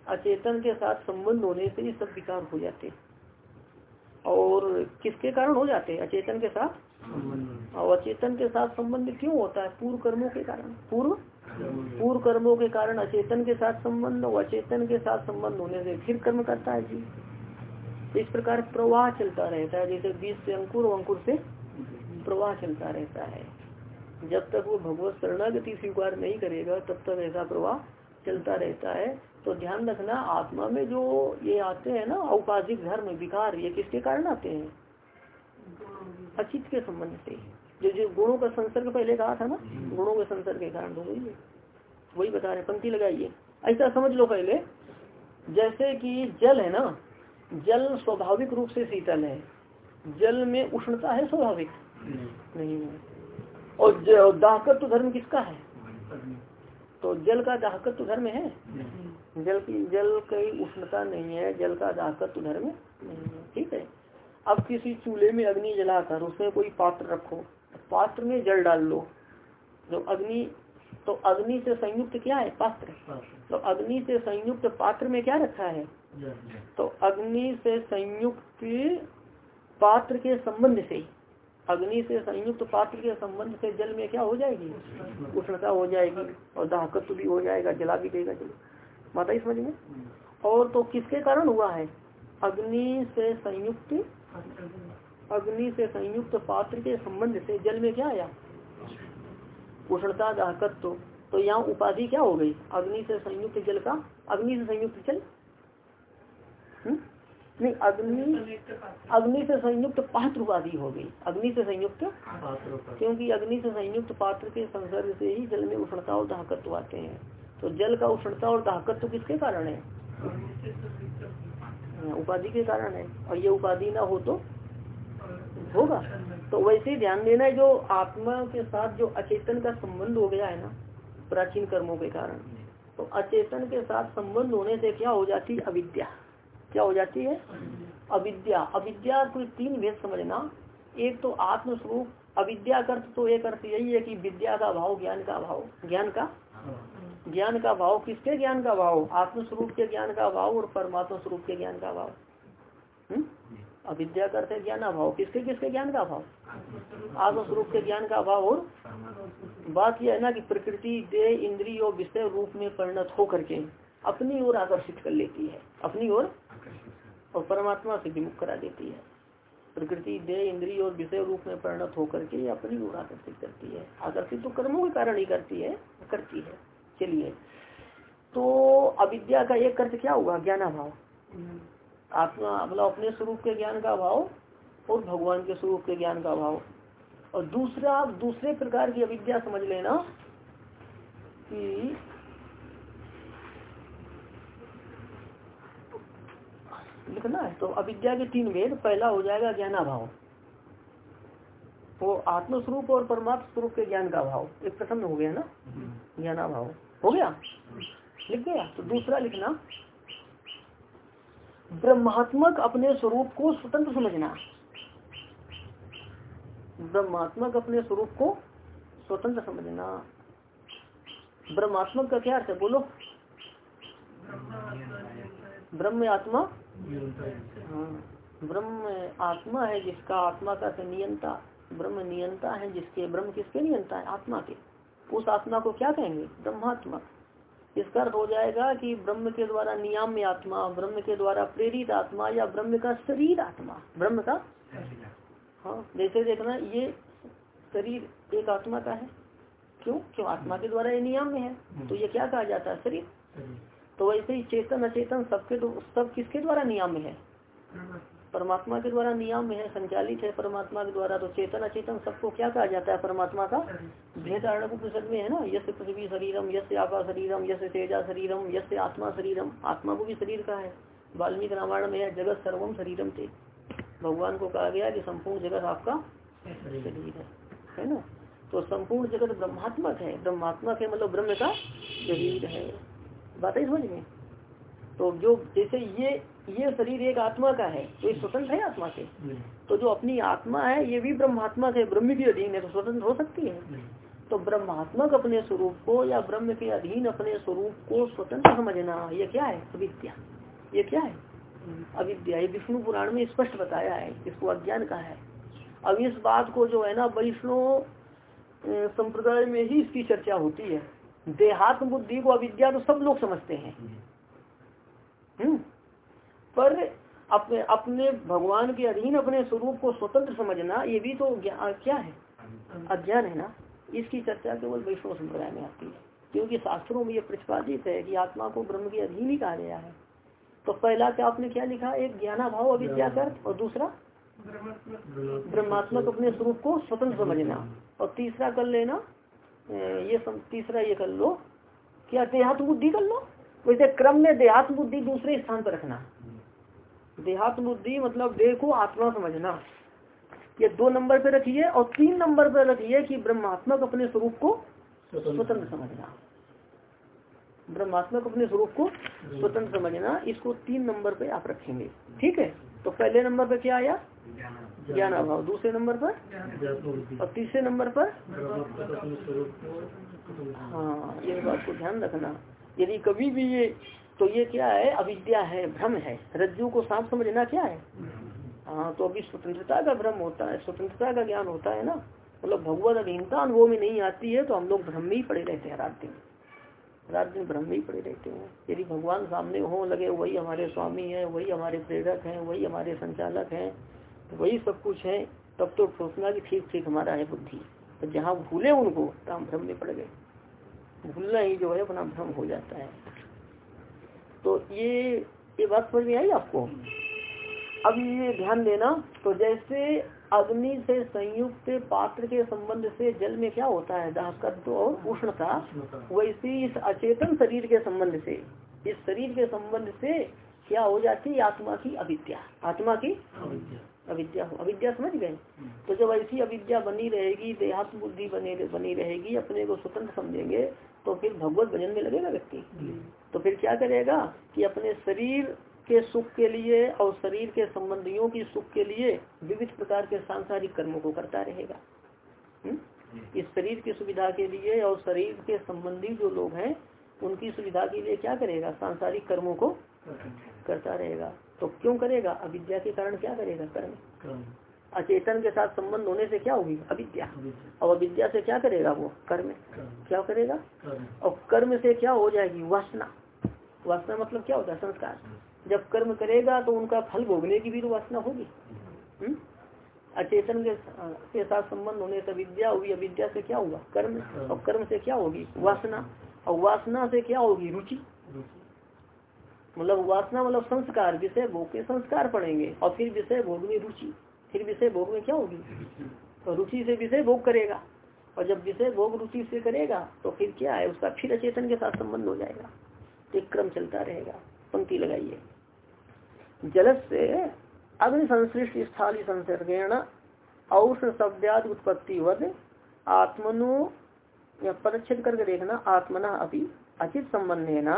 अचेतन के साथ संबंध होने से ये सब विकार हो जाते और किसके कारण हो जाते हैं? अचेतन के साथ? और अचेतन के साथ संबंध क्यों होता है? पूर्व कर्मों के कारण। पूर्व? पूर्व कर्मों के कारण अचेतन के साथ संबंध और अचेतन के साथ संबंध होने से फिर कर्म करता है जी। इस प्रकार प्रवाह चलता रहता है, जैसे बीज से अंकुर अंकुर से प्रवाह चलता रहता है। जब तक वो भगवत शरणागति स्वीकार नहीं करेगा, तब तक ऐसा प्रवाह चलता रहता है। तो ध्यान रखना, आत्मा में जो ये आते हैं ना, औपाधिक धर्म, विकार, ये किसके कारण आते हैं? अचित के संबंध से जो जो गुणों का संसर्ग पहले कहा था ना, गुणों के संसर्ग के कारण वही वही बता रहे पंक्ति लगाइए। ऐसा समझ लो पहले, जैसे कि जल है ना, जल स्वाभाविक रूप से शीतल है। जल में उष्णता है स्वाभाविक? नहीं है। और दाहकत्व धर्म किसका है? तो जल का दाहकत्व धर्म है? जल की जल की उष्णता नहीं है, जल का दाहकत्व धर्म नहीं है। ठीक है? अब किसी चूल्हे में अग्नि जलाकर उसमें कोई पात्र रखो पात्र में जल डाल लो। जो अग्नि तो अग्नि से संयुक्त क्या है? पात्र। तो अग्नि से संयुक्त पात्र में क्या रखा है? तो अग्नि से संयुक्त पात्र के संबंध से अग्नि से संयुक्त पात्र के संबंध से जल में क्या हो जाएगी? उष्णता। हो जाएगी और दाहकत्व भी हो जाएगा जला भी देगा जल। माता समझ में और तो किसके कारण हुआ है? अग्नि से संयुक्त अग्नि से संयुक्त पात्र के संबंध से जल में क्या आया? उष्णता दाहकत्व तो तो यहाँ उपाधि क्या हो गई? अग्नि से संयुक्त जल का? अग्नि से संयुक्त जल? हम्म? नहीं अग्नि अग्नि से संयुक्त पात्र उपाधि हो गई। अग्नि से संयुक्त? पात्र क्योंकि अग्नि से संयुक्त पात्र के संसर्ग से ही जल में उष्णता और दाहकत्व आते हैं। तो जल का उष्णता और दाहकत्व किसके कारण है उपाधि के कारण है। और ये उपाधि ना हो तो होगा। तो वैसे ध्यान देना है जो आत्मा के साथ जो अचेतन का संबंध हो गया है ना, प्राचीन कर्मों के कारण तो अचेतन के साथ संबंध होने से क्या हो जाती है? अविद्या। क्या हो जाती है? अविद्या। अविद्या कोई तीन भेद समझना। एक तो आत्मस्वरूप, अविद्या अर्थ तो एक अर्थ यही है कि विद्या का भाव ज्ञान का भाव ज्ञान का? ज्ञान का भाव किसके ज्ञान का भाव आत्मस्वरूप के ज्ञान का भाव और परमात्मा स्वरूप के ज्ञान का भाव हम्म? अविद्या करते ज्ञान अभाव। किसके किसके ज्ञान का भाव आत्मस्वरूप के ज्ञान का अभाव और बात यह है ना कि प्रकृति देह इंद्रिय और विषय रूप में परिणत हो करके अपनी ओर आकर्षित कर लेती है। अपनी ओर और परमात्मा से विमुख करा देती है। प्रकृति देह इंद्रिय और विषय रूप में परिणत होकर के अपनी ओर आकर्षित करती है। आकर्षित तो कर्मों के कारण ही करती है करती है। चलिए। तो अविद्या का एक अर्थ क्या हुआ? ज्ञानाभाव आत्मा मतलब अपने स्वरूप के ज्ञान का भाव और भगवान के स्वरूप के ज्ञान का अभाव। और दूसरा आप दूसरे प्रकार की अविद्या समझ लेना कि लिखना है तो अविद्या के तीन भेद पहला हो जाएगा ज्ञानाभाव। वो आत्मस्वरूप और परमात्म स्वरूप के ज्ञान का भाव एक प्रथम हो गया ना? ज्ञानाभाव। हो गया? लिख गया? तो दूसरा लिखना। ब्रह्मात्मक अपने स्वरूप को स्वतंत्र समझना। ब्रह्मात्मक अपने स्वरूप को स्वतंत्र समझना। ब्रह्मात्मक का क्या अर्थ है? बोलो। ब्रह्म आत्मा हाँ। ब्रह्म आत्मा है जिसका आत्मा का नियंता। ब्रह्म नियंता है जिसके, ब्रह्म किसके नियंता है? आत्मा के। उस आत्मा को क्या कहेंगे? ब्रह्मात्मा। इसका अर्थ हो जाएगा कि ब्रह्म के द्वारा नियाम्य आत्मा, ब्रह्म के द्वारा प्रेरित आत्मा या ब्रह्म का शरीर आत्मा। ब्रह्म का? हाँ जैसे देखना, ये शरीर एक आत्मा का है। क्यों? क्यों? आत्मा के द्वारा ये नियाम्य है। तो ये क्या कहा जाता है? शरीर। तो वैसे ही चेतन, अचेतन सबके सब किसके द्वारा नियाम्य है? परमात्मा के द्वारा नियम है, संचालित है परमात्मा के द्वारा तो चेतन अचेतन सबको क्या कहा जाता है? परमात्मा का भेद उपनिषद में है ना? यश पृथ्वी शरीरम, यश आपा शरीरम, यश तेजा शरीरम, यश आत्मा शरीरम, आत्मा को भी शरीर का है। वाल्मीकि रामायण में है, जगत सर्वम शरीरम थे भगवान को कहा गया कि संपूर्ण जगत आपका शरीर है। है ना? तो संपूर्ण जगत ब्रह्मात्मक है। ब्रह्मात्मक है मतलब ब्रह्म का शरीर है। बात समझ में? तो जो जैसे ये ये शरीर एक आत्मा का है तो ये स्वतंत्र है आत्मा से? तो जो अपनी आत्मा है ये भी ब्रह्मात्मा से ब्रह्म के अधीन है तो स्वतंत्र हो सकती है? तो ब्रह्मात्मक अपने स्वरूप को या ब्रह्म के अधीन अपने स्वरूप को स्वतंत्र समझना ये क्या है? अविद्या। ये क्या है? अविद्या। ये विष्णु पुराण में स्पष्ट बताया है इसको अज्ञान का है। अब इस बात को जो है ना वैष्णव संप्रदाय में ही इसकी चर्चा होती है। देहात्म बुद्धि को अविद्या तो सब लोग समझते हैं। पर अपने अपने भगवान के अधीन अपने स्वरूप को स्वतंत्र समझना ये भी तो क्या है? अज्ञान है ना? इसकी चर्चा केवल वैष्णव संप्रदाय में आती है। क्योंकि शास्त्रों में ये प्रतिपादित है कि आत्मा को ब्रह्म के अधीन ही कहा गया है। तो पहला क्या आपने क्या लिखा? एक ज्ञाना भाव अविद्या कर और दूसरा ब्रह्मात्मक अपने स्वरूप को स्वतंत्र समझना। और तीसरा कर लेना ये सम, तीसरा ये कर लो। क्या देहात्म बुद्धि कर लो? वैसे क्रम में देहात्म बुद्धि दूसरे स्थान पर रखना। देहात्म बुद्धि मतलब देह को आत्मा समझना। ये दो नंबर पे रखिए और तीन नंबर पे रखिए कि ब्रह्मात्मक अपने स्वरूप को स्वतंत्र। समझना। ब्रह्मात्मक अपने स्वरूप को स्वतंत्र समझना इसको तीन नंबर पे आप रखेंगे। ठीक है? तो पहले नंबर पे क्या आया? ज्ञान अभाव। दूसरे नंबर पर? और तीसरे नंबर पर? हाँ ये बात को ध्यान रखना। यदि कभी भी ये तो ये क्या है? अविद्या है भ्रम है। रज्जु को सांप समझना क्या है? हाँ तो अभी स्वतंत्रता का भ्रम होता है स्वतंत्रता का ज्ञान होता है ना? मतलब भगवत अधीनता अनुभव में नहीं आती है तो हम लोग भ्रम में ही पड़े रहते हैं रात दिन। रात दिन भ्रम में ही पड़े रहते हैं। यदि भगवान सामने हो लगे वही हमारे स्वामी है वही हमारे प्रेरक हैं वही हमारे संचालक हैं वही सब कुछ है तब तो सोचना कि ठीक ठीक हमारा है बुद्धि। तो जहाँ भूले उनको तो हम भ्रम में पड़ गए। भूलना ही जो है अपना भ्रम हो जाता है। तो ये ये बात समझ में आई आपको? अब ये ध्यान देना तो जैसे अग्नि से संयुक्त पात्र के संबंध से जल में क्या होता है? दाहकत्व और उष्णता, वैसे इस अचेतन शरीर के संबंध से, इस शरीर के संबंध से क्या हो जाती है? आत्मा की अविद्या। आत्मा की अविद्या। हो अविद्या समझ गए? तो जब ऐसी अविद्या बनी रहेगी देहात्म बुद्धि बने बनी रहेगी अपने को स्वतंत्र समझेंगे तो फिर भगवत भजन में लगेगा व्यक्ति। तो फिर क्या करेगा कि अपने शरीर के सुख के लिए और शरीर के संबंधियों की सुख के लिए विविध प्रकार के सांसारिक कर्मों को करता रहेगा। हुँ? इस शरीर की सुविधा के लिए और शरीर के संबंधी जो लोग हैं उनकी सुविधा के लिए क्या करेगा? सांसारिक कर्मों को करता रहेगा। तो क्यों करेगा? अविद्या के कारण क्या करेगा कर्म? अचेतन के साथ संबंध होने से क्या होगी? अविद्या। और अविद्या से क्या करेगा वो? कर्म। क्या करेगा? और कर्म से क्या हो जाएगी? वासना। वासना मतलब क्या होता है? संस्कार। जब कर्म करेगा तो उनका फल भोगने की भी तो वासना होगी। हम्म? अचेतन के, के साथ संबंध होने से विद्या होगी अविद्या से क्या होगा कर्म। और कर्म से क्या होगी? वासना। और वासना से क्या होगी? रुचि। मतलब वासना मतलब संस्कार विषय भोग के संस्कार पड़ेंगे, और फिर विषय भोग में रुचि। फिर विषय भोग में क्या होगी? तो रुचि से विषय भोग करेगा। और जब विषय भोग रुचि से करेगा तो फिर क्या है? उसका फिर अचेतन के साथ संबंध हो जाएगा। एक क्रम चलता रहेगा। पंक्ति लगाइए। जलस से अग्नि संश्लिष्ट स्थाली संसर्गेण औष्ण शब्दाद उत्पत्ति वध आत्मनो या पदच्छेद करके देखना, आत्मना अभी अचित संबंधे न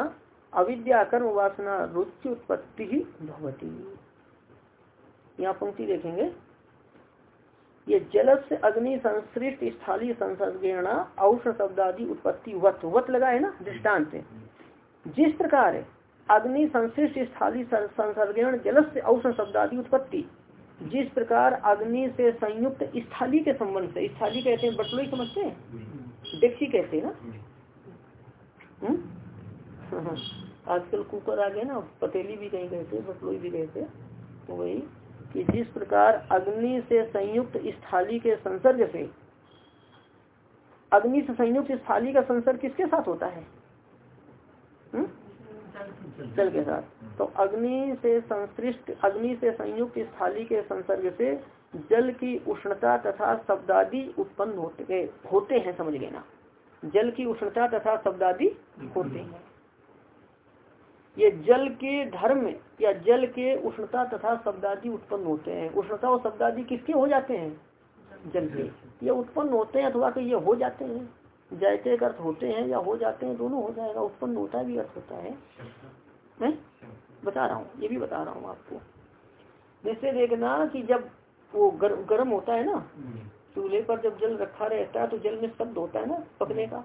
अविद्या कर्म वासना रुचि उत्पत्ति ही भवती। यहाँ पंक्ति देखेंगे। ये जलस से अग्नि संश्लिष्ट स्थाली संसर्गेण औष्ण शब्दादि उत्पत्ति वत। वत लगा है ना दृष्टांत जिस प्रकार अग्नि संश्लिष्ट स्थाली संसर्गण जलस से औषध शब्दादि उत्पत्ति जिस प्रकार अग्नि से संयुक्त स्थाली के संबंध से स्थाली कहते हैं बटलोई समझते हैं? डेक्सी कहते हैं ना? आजकल कुकर आ गए ना, पतेली भी कहीं कहते बटलोई भी कहते तो वही कि जिस प्रकार अग्नि से संयुक्त स्थाली के संसर्ग से, अग्नि से संयुक्त स्थाली का संसर्ग किसके साथ होता है? हुँ? जल के साथ। तो अग्नि से संश्लिष्ट अग्नि से संयुक्त स्थाली के संसर्ग से जल की उष्णता तथा शब्दादि उत्पन्न होते होते हैं, समझ लेना। जल की उष्णता तथा शब्दादि होते हैं। ये जल के धर्म या जल के उष्णता तथा शब्दादि उत्पन्न होते हैं। उष्णता और शब्दादि किसके हो जाते हैं? जल के। ये उत्पन्न होते हैं अथवा तो ये हो जाते हैं। जायते अर्थ होते हैं या हो जाते हैं दोनों हो जाएगा। उत्पन्न होता भी अर्थ होता है, है? बता रहा हूँ ये भी बता रहा हूँ आपको। जैसे देखना कि जब वो गर, गर्म होता है ना चूल्हे पर जब जल रखा रहता है तो जल में शब्द होता है ना पकने का।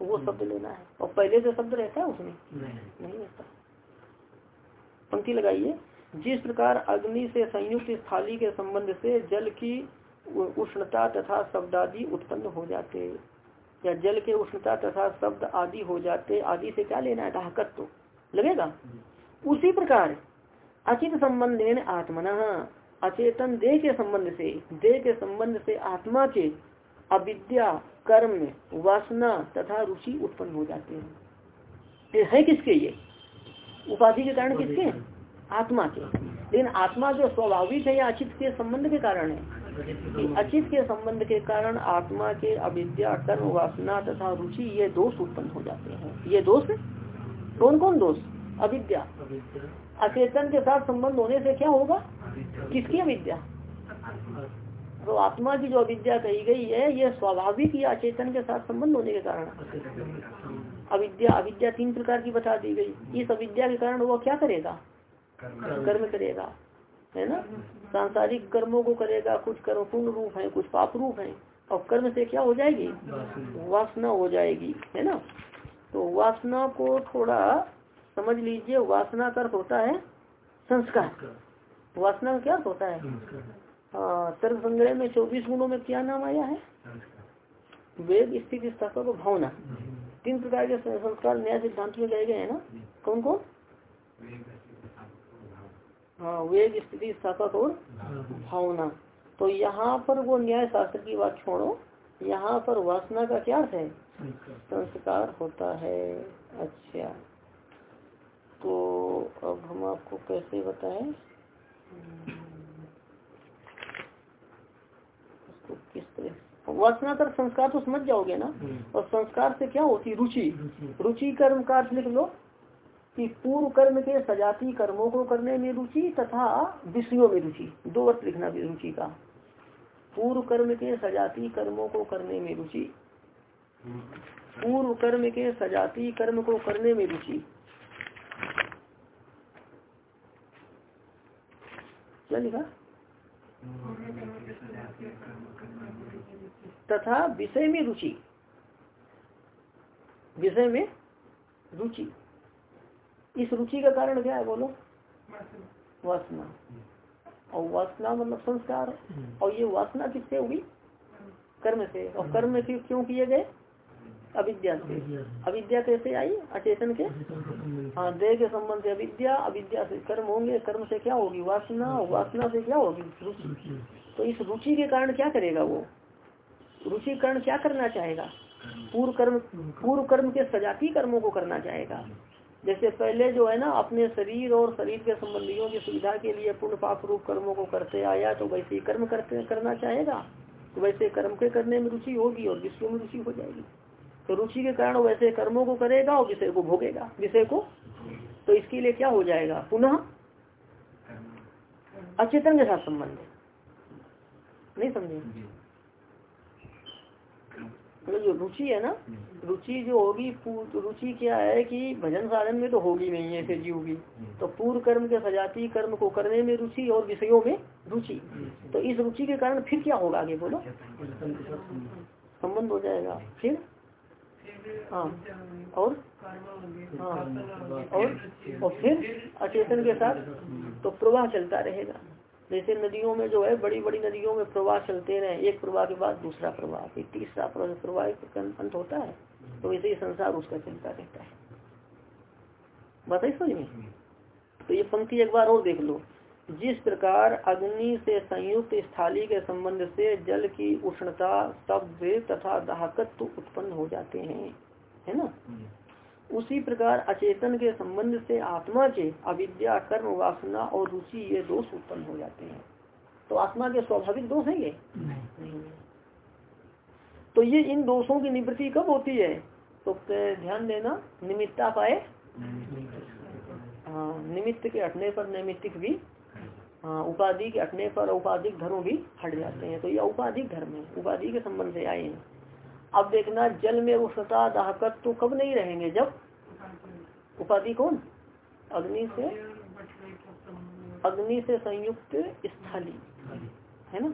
वो शब्द लेना है। और पहले से शब्द रहता है उसमें? नहीं रहता। पंक्ति लगाइए जिस प्रकार अग्नि से संयुक्त स्थाली के संबंध से जल की उष्णता तथा शब्द आदि उत्पन्न हो जाते, या जल के उष्णता तथा शब्द आदि हो जाते, आदि से क्या लेना है? दाहकत तो लगेगा? उसी प्रकार अचित संबंध आत्मन, अचेतन देह के संबंध से, देह के संबंध से आत्मा के अविद्या, कर्म, वासना तथा रुचि उत्पन्न हो जाते हैं। है किसके ये उपाधि के कारण किसके? आत्मा के। लेकिन आत्मा जो स्वाभाविक है या अचित के संबंध के कारण है? अचित के संबंध के कारण आत्मा के अविद्या कर्म वासना तथा रुचि ये दोष उत्पन्न हो जाते हैं। ये दोष? कौन कौन दोष? अविद्या। अचेतन के साथ संबंध होने से क्या होगा? किसकी अविद्या? तो आत्मा की जो अविद्या कही गई है ये स्वाभाविक या अचेतन के साथ संबंध होने के कारण अविद्या अविद्या तीन प्रकार की बता दी गई। इस अविद्या के कारण वो क्या करेगा? कर्म करेगा। है ना? सांसारिक कर्मों को करेगा, कुछ कर्म पूर्ण रूप है, कुछ पाप रूप है, और कर्म से क्या हो जाएगी? वासना हो जाएगी, है ना? तो वासना को थोड़ा समझ लीजिए, वासना का होता है संस्कार। वासना का क्या होता है? हाँ सर्व संग्रह में चौबीस गुणों में क्या नाम आया है? वेद, स्थिति, स्थापक भावना। तीन प्रकार के संस्कार न्याय सिद्धांत में गए गए हैं ना? कौन कौन हाँ वेद स्थिति, स्थापक और भावना। तो यहाँ पर वो न्याय शास्त्र की बात छोड़ो। यहाँ पर वासना का क्या है? संस्कार होता है। अच्छा। तो अब हम आपको कैसे बताएँ? उसको किस तरह वासना कर संस्कार तो समझ जाओगे ना। और संस्कार से क्या होती? रुचि। रुचि। कर्म का अर्थ लिख लो कि पूर्व कर्म के सजाती कर्मों को करने में रुचि तथा विषयों में रुचि। दो अर्थ लिखना भी रुचि का। पूर्व कर्म के सजाती कर्मों को करने में रुचि। पूर्व कर्म के सजाती कर्म को करने में रुचि। क्या लिखा? तथा विषय में रुचि। विषय में रुचि। इस रुचि का कारण क्या है बोलो? वासना। और वासना मतलब संस्कार। और ये वासना किससे हुई? कर्म से। और कर्म में क्यों किए गए? अविद्या से। अविद्या कैसे आई? अचेतन के? हाँ देह के संबंध से अविद्या। अविद्या से कर्म होंगे। कर्म से क्या होगी? वासना। वासना से क्या होगी? रुचि। तो इस रुचि के कारण क्या करेगा वो? रुचि कारण क्या करना चाहेगा? पूर्व कर्म पूर्व कर्म। के सजाती कर्मों को करना चाहेगा। जैसे पहले जो है ना अपने शरीर और शरीर के संबंधियों की सुविधा के लिए पूर्ण पाप रूप कर्मों को करते आया तो वैसे ही कर्म करते करना चाहेगा। तो वैसे कर्म के करने में रुचि होगी और विषयों में रुचि हो जाएगी। तो रुचि के कारण वैसे कर्मों को करेगा और विषय को भोगेगा विषय को तो इसके लिए क्या हो जाएगा? पुनः अचेतन के साथ संबंध नहीं समझे? जो रुचि है ना? रुचि जो होगी रुचि क्या है कि भजन साधन में तो होगी नहीं है फिर जीव तो पूर्व कर्म के सजाती कर्म को करने में रुचि और विषयों में रुचि। तो इस रुचि के कारण फिर क्या होगा आगे बोलो? संबंध हो जाएगा। फिर? हाँ। और? हाँ। और? और फिर? अचेतन के साथ? तो प्रवाह चलता रहेगा। जैसे नदियों में जो है बड़ी बड़ी नदियों में प्रवाह चलते रहे। एक प्रवाह के बाद दूसरा प्रवाह फिर तीसरा प्रवाह अंत होता है तो वैसे ही संसार उसका चलता रहता है। बताइए समझ में तो ये पंक्ति एक बार और देख लो। जिस प्रकार अग्नि से संयुक्त स्थाली के संबंध से जल की उष्णता शब्द तथा दाहकत्व उत्पन्न हो जाते हैं है ना? उसी प्रकार अचेतन के संबंध से आत्मा के अविद्या कर्म वासना और रुचि ये दोष उत्पन्न हो जाते हैं। तो आत्मा के स्वाभाविक दोष है ये? नहीं। तो ये इन दोषों की निवृत्ति कब होती है? तो ध्यान देना निमित्ता पाए हाँ निमित्त के हटने पर नैमित्तिक भी। हाँ उपाधि के हटने पर औपाधिक धर्म भी हट जाते हैं। तो ये औपाधिक धर्म है उपाधि के संबंध से आए हैं। अब देखना, जल में उष्णता दाहकत तो कब नहीं रहेंगे? जब? उपाधि कौन? अग्नि से? अग्नि से संयुक्त स्थली। है ना?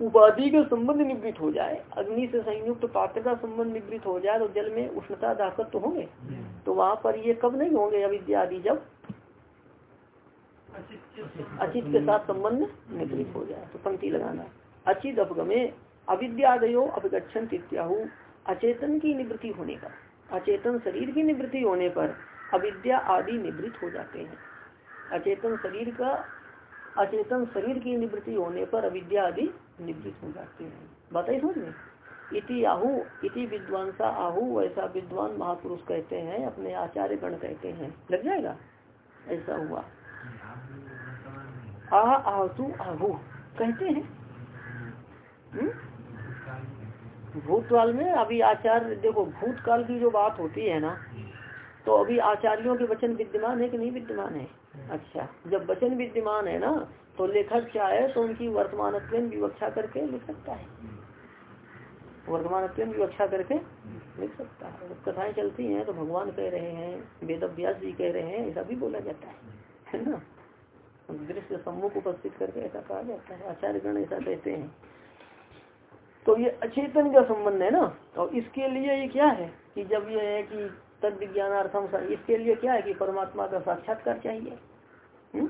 उपाधि का संबंध निवृत्त हो जाए, अग्नि से संयुक्त पात्र का संबंध निवृत्त हो जाए तो जल में उष्णता दाकत तो होंगे। तो वहाँ पर ये कब नहीं होंगे अविद्या आदि, जब? अचित के साथ संबंध निवृत्त हो जाए तो पंक्ति लगाना। अचित अपगमे अविद्यादयो अपगछन इत्याहु अचेतन की निवृत्ति होने पर, अचेतन शरीर की निवृत्ति होने पर अविद्या आदि निवृत्त हो जाते हैं। अचेतन शरीर का, अचेतन शरीर की निवृत्ति होने पर अविद्या आदि निवृत्त हो जाते हैं। बताइए समझ में? इति आहु, इति विद्वांसा आहु ऐसा विद्वान महापुरुष कहते हैं, अपने आचार्य गण कहते हैं। लग जाएगा? ऐसा हुआ। आह आहतु आहु, कहते हैं। हम्म? भूतकाल में अभी आचार्य देखो भूतकाल की जो बात होती है ना तो अभी आचार्यों के वचन विद्यमान है कि नहीं विद्यमान है? अच्छा जब वचन विद्यमान है ना तो लेखक चाहे तो उनकी वर्तमान विवक्षा करके लिख सकता है। वर्तमान विवक्षा करके लिख सकता है। जब कथाएँ चलती हैं तो भगवान कह रहे हैं वेद अभ्यास जी कह रहे हैं ऐसा भी बोला जाता है। है ना? दृश्य सम्मुख उपस्थित करके ऐसा कहा जाता है। आचार्य गण ऐसा कहते हैं। तो ये अचेतन का संबंध है ना? और इसके लिए ये क्या है कि जब ये है कि तद विज्ञानार्थम इसके लिए क्या है कि परमात्मा का साक्षात्कार चाहिए? हुँ?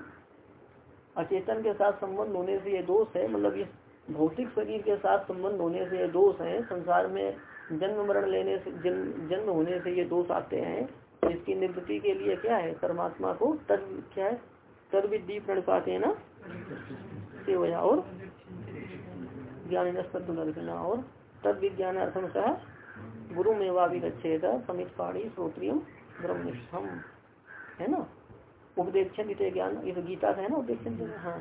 अचेतन के साथ संबंध होने से ये दोष है मतलब ये भौतिक शरीर के साथ संबंध होने से ये दोष है। संसार में जन्म, मरण लेने से, जन्म होने से ये दोष आते हैं। इसकी निवृत्ति के लिए क्या है? परमात्मा को तद, क्या है? तद विधि प्रणपाते है ना? और ज्ञान और तद विज्ञान अर्थम सह गुरु मेवाभिगछेद समित पाणी श्रोत्रियम ब्रह्मनिष्ठम। है ना? उपदेक्षण ज्ञान। ये तो गीता का है ना उपदेक्षण हाँ।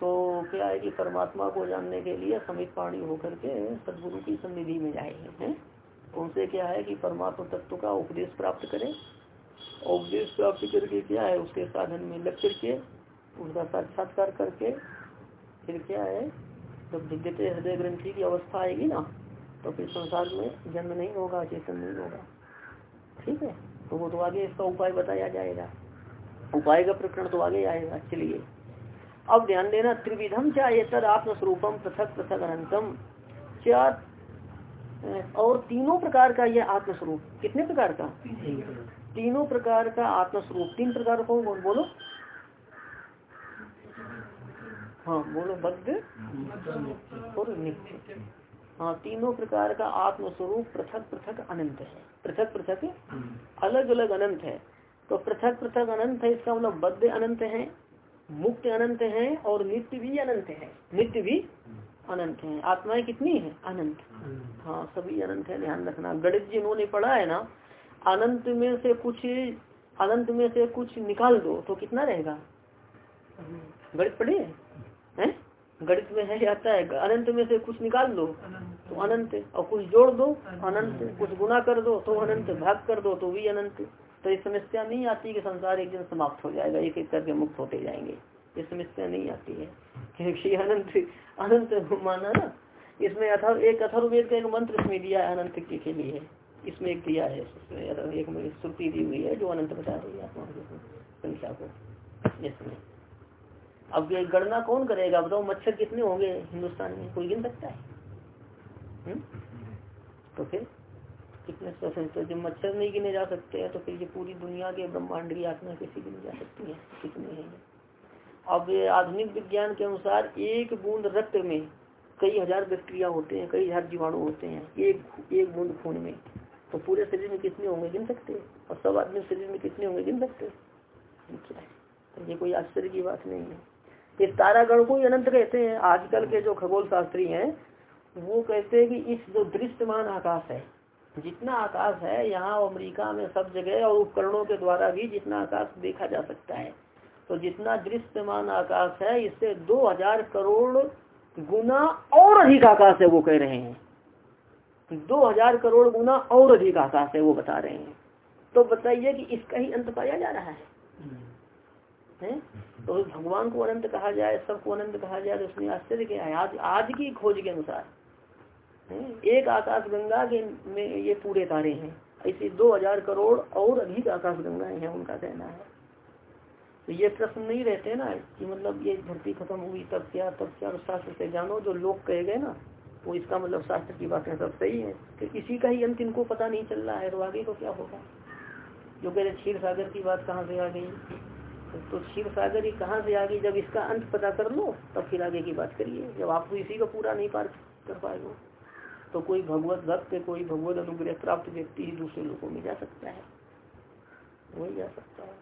तो क्या है कि परमात्मा को जानने के लिए समित पाणी होकर के सदगुरु की सन्निधि में जाए, हैं? उनसे क्या है कि परमात्मा तत्व का उपदेश प्राप्त करें। उपदेश प्राप्त करके क्या है, उसके साधन में लग करके, उसका साक्षात्कार करके, फिर क्या है जब दिव्यते हृदय ग्रंथि की अवस्था आएगी ना तो फिर संसार में जन्म नहीं होगा चेतन नहीं होगा। ठीक है? तो वो तो आगे इसका उपाय बताया जाएगा। उपाय का प्रकरण तो आगे आएगा चलिए। अब ध्यान देना त्रिविधम चाहे तर आत्मस्वरूपम पृथक पृथक अनंतम क्या और तीनों प्रकार का यह आत्मस्वरूप कितने प्रकार का? तीनों प्रकार। का आत्मस्वरूप। तीन प्रकार कौन कौन बोलो। हाँ बोलो बद्ध और नित्य। हाँ तीनों प्रकार का आत्मस्वरूप पृथक पृथक अनंत है। पृथक पृथक अलग अलग अनंत है। तो पृथक पृथक अनंत है, इसका मतलब बद्ध अनंत है, मुक्त अनंत है और नित्य भी अनंत है। नित्य भी अनंत है। आत्माएँ कितनी है? अनंत। हाँ सभी अनंत है, ध्यान रखना। गणित जिन्होंने पढ़ा है ना, अनंत में से कुछ, अनंत में से कुछ निकाल दो तो कितना रहेगा? गणित पढ़े हैं? गणित में है आता है। अनंत में से कुछ निकाल दो तो अनंत और कुछ जोड़ दो अनंत कुछ गुना कर दो तो अनंत भाग कर दो तो भी अनंत तो ये समस्या नहीं आती कि संसार एक दिन समाप्त हो जाएगा एक एक करके मुक्त होते जाएँगे। ये समस्या नहीं आती है क्योंकि अनंत अनंत माना ना इसमें अथर एक अथर्वेद का एक मंत्र इसमें दिया है अनंत के लिए। इसमें एक दिया है एक श्रुति दी हुई है जो अनंत बता रही है आत्मा संख्या को। इसमें अब ये गणना कौन करेगा? बताओ, मच्छर कितने होंगे हिंदुस्तान में? कोई गिन सकता है? हुँ? तो फिर कितने तो जब मच्छर नहीं गिने जा सकते हैं तो फिर ये पूरी दुनिया के ब्रह्मांड की आत्मा कैसे गिनी जा सकती है? कितने हैं अब आधुनिक विज्ञान के अनुसार एक बूंद रक्त में कई हज़ार बैक्टीरिया होते हैं, कई हज़ार जीवाणु होते हैं, एक एक बूंद खून में। तो पूरे शरीर में कितने होंगे? गिन सकते हैं? और सब आदमी शरीर में कितने होंगे? गिन सकते तो ये कोई आश्चर्य की बात नहीं है। ये तारागण को ही अनंत कहते हैं। आजकल के जो खगोल शास्त्री हैं, वो कहते हैं कि इस जो दृश्यमान आकाश है, जितना आकाश है, यहाँ अमेरिका में सब जगह और उपकरणों के द्वारा भी जितना आकाश देखा जा सकता है। तो जितना दृश्यमान आकाश है, इससे 2000 करोड़ गुना और अधिक आकाश है, वो कह रहे हैं। 2000 करोड़ गुना और अधिक आकाश है, वो बता रहे हैं। तो बताइए कि इसका ही अंत पाया जा रहा है। है? तो भगवान को अनंत कहा जाए, सबको अनंत कहा जाए तो उसमें आश्चर्य क्या है? आज आज की खोज के अनुसार एक आकाश गंगा के में ये पूरे तारे हैं। ऐसे दो हज़ार करोड़ और अधिक आकाश गंगाएँ हैं, उनका कहना है। तो ये प्रश्न नहीं रहते ना कि मतलब ये धरती खत्म हुई, तब क्या तब क्या? शास्त्र से जानो, जो लोग कहे गए ना, वो इसका मतलब शास्त्र की बातें सब सही है। तो इसी का ही अंत इनको पता नहीं चल रहा है तो आगे को क्या होगा? जो कह रहे क्षीर सागर की बात कहाँ से आ गई? तो क्षीर सागर ही कहाँ से आ गई जब इसका अंत पता कर लो तब फिर आगे की बात करिए। जब आपको इसी का पूरा नहीं पार कर पाएगा तो कोई भगवत भक्त कोई भगवत अनुग्रह प्राप्त व्यक्ति ही दूसरे लोगों में जा सकता है। वही जा सकता है।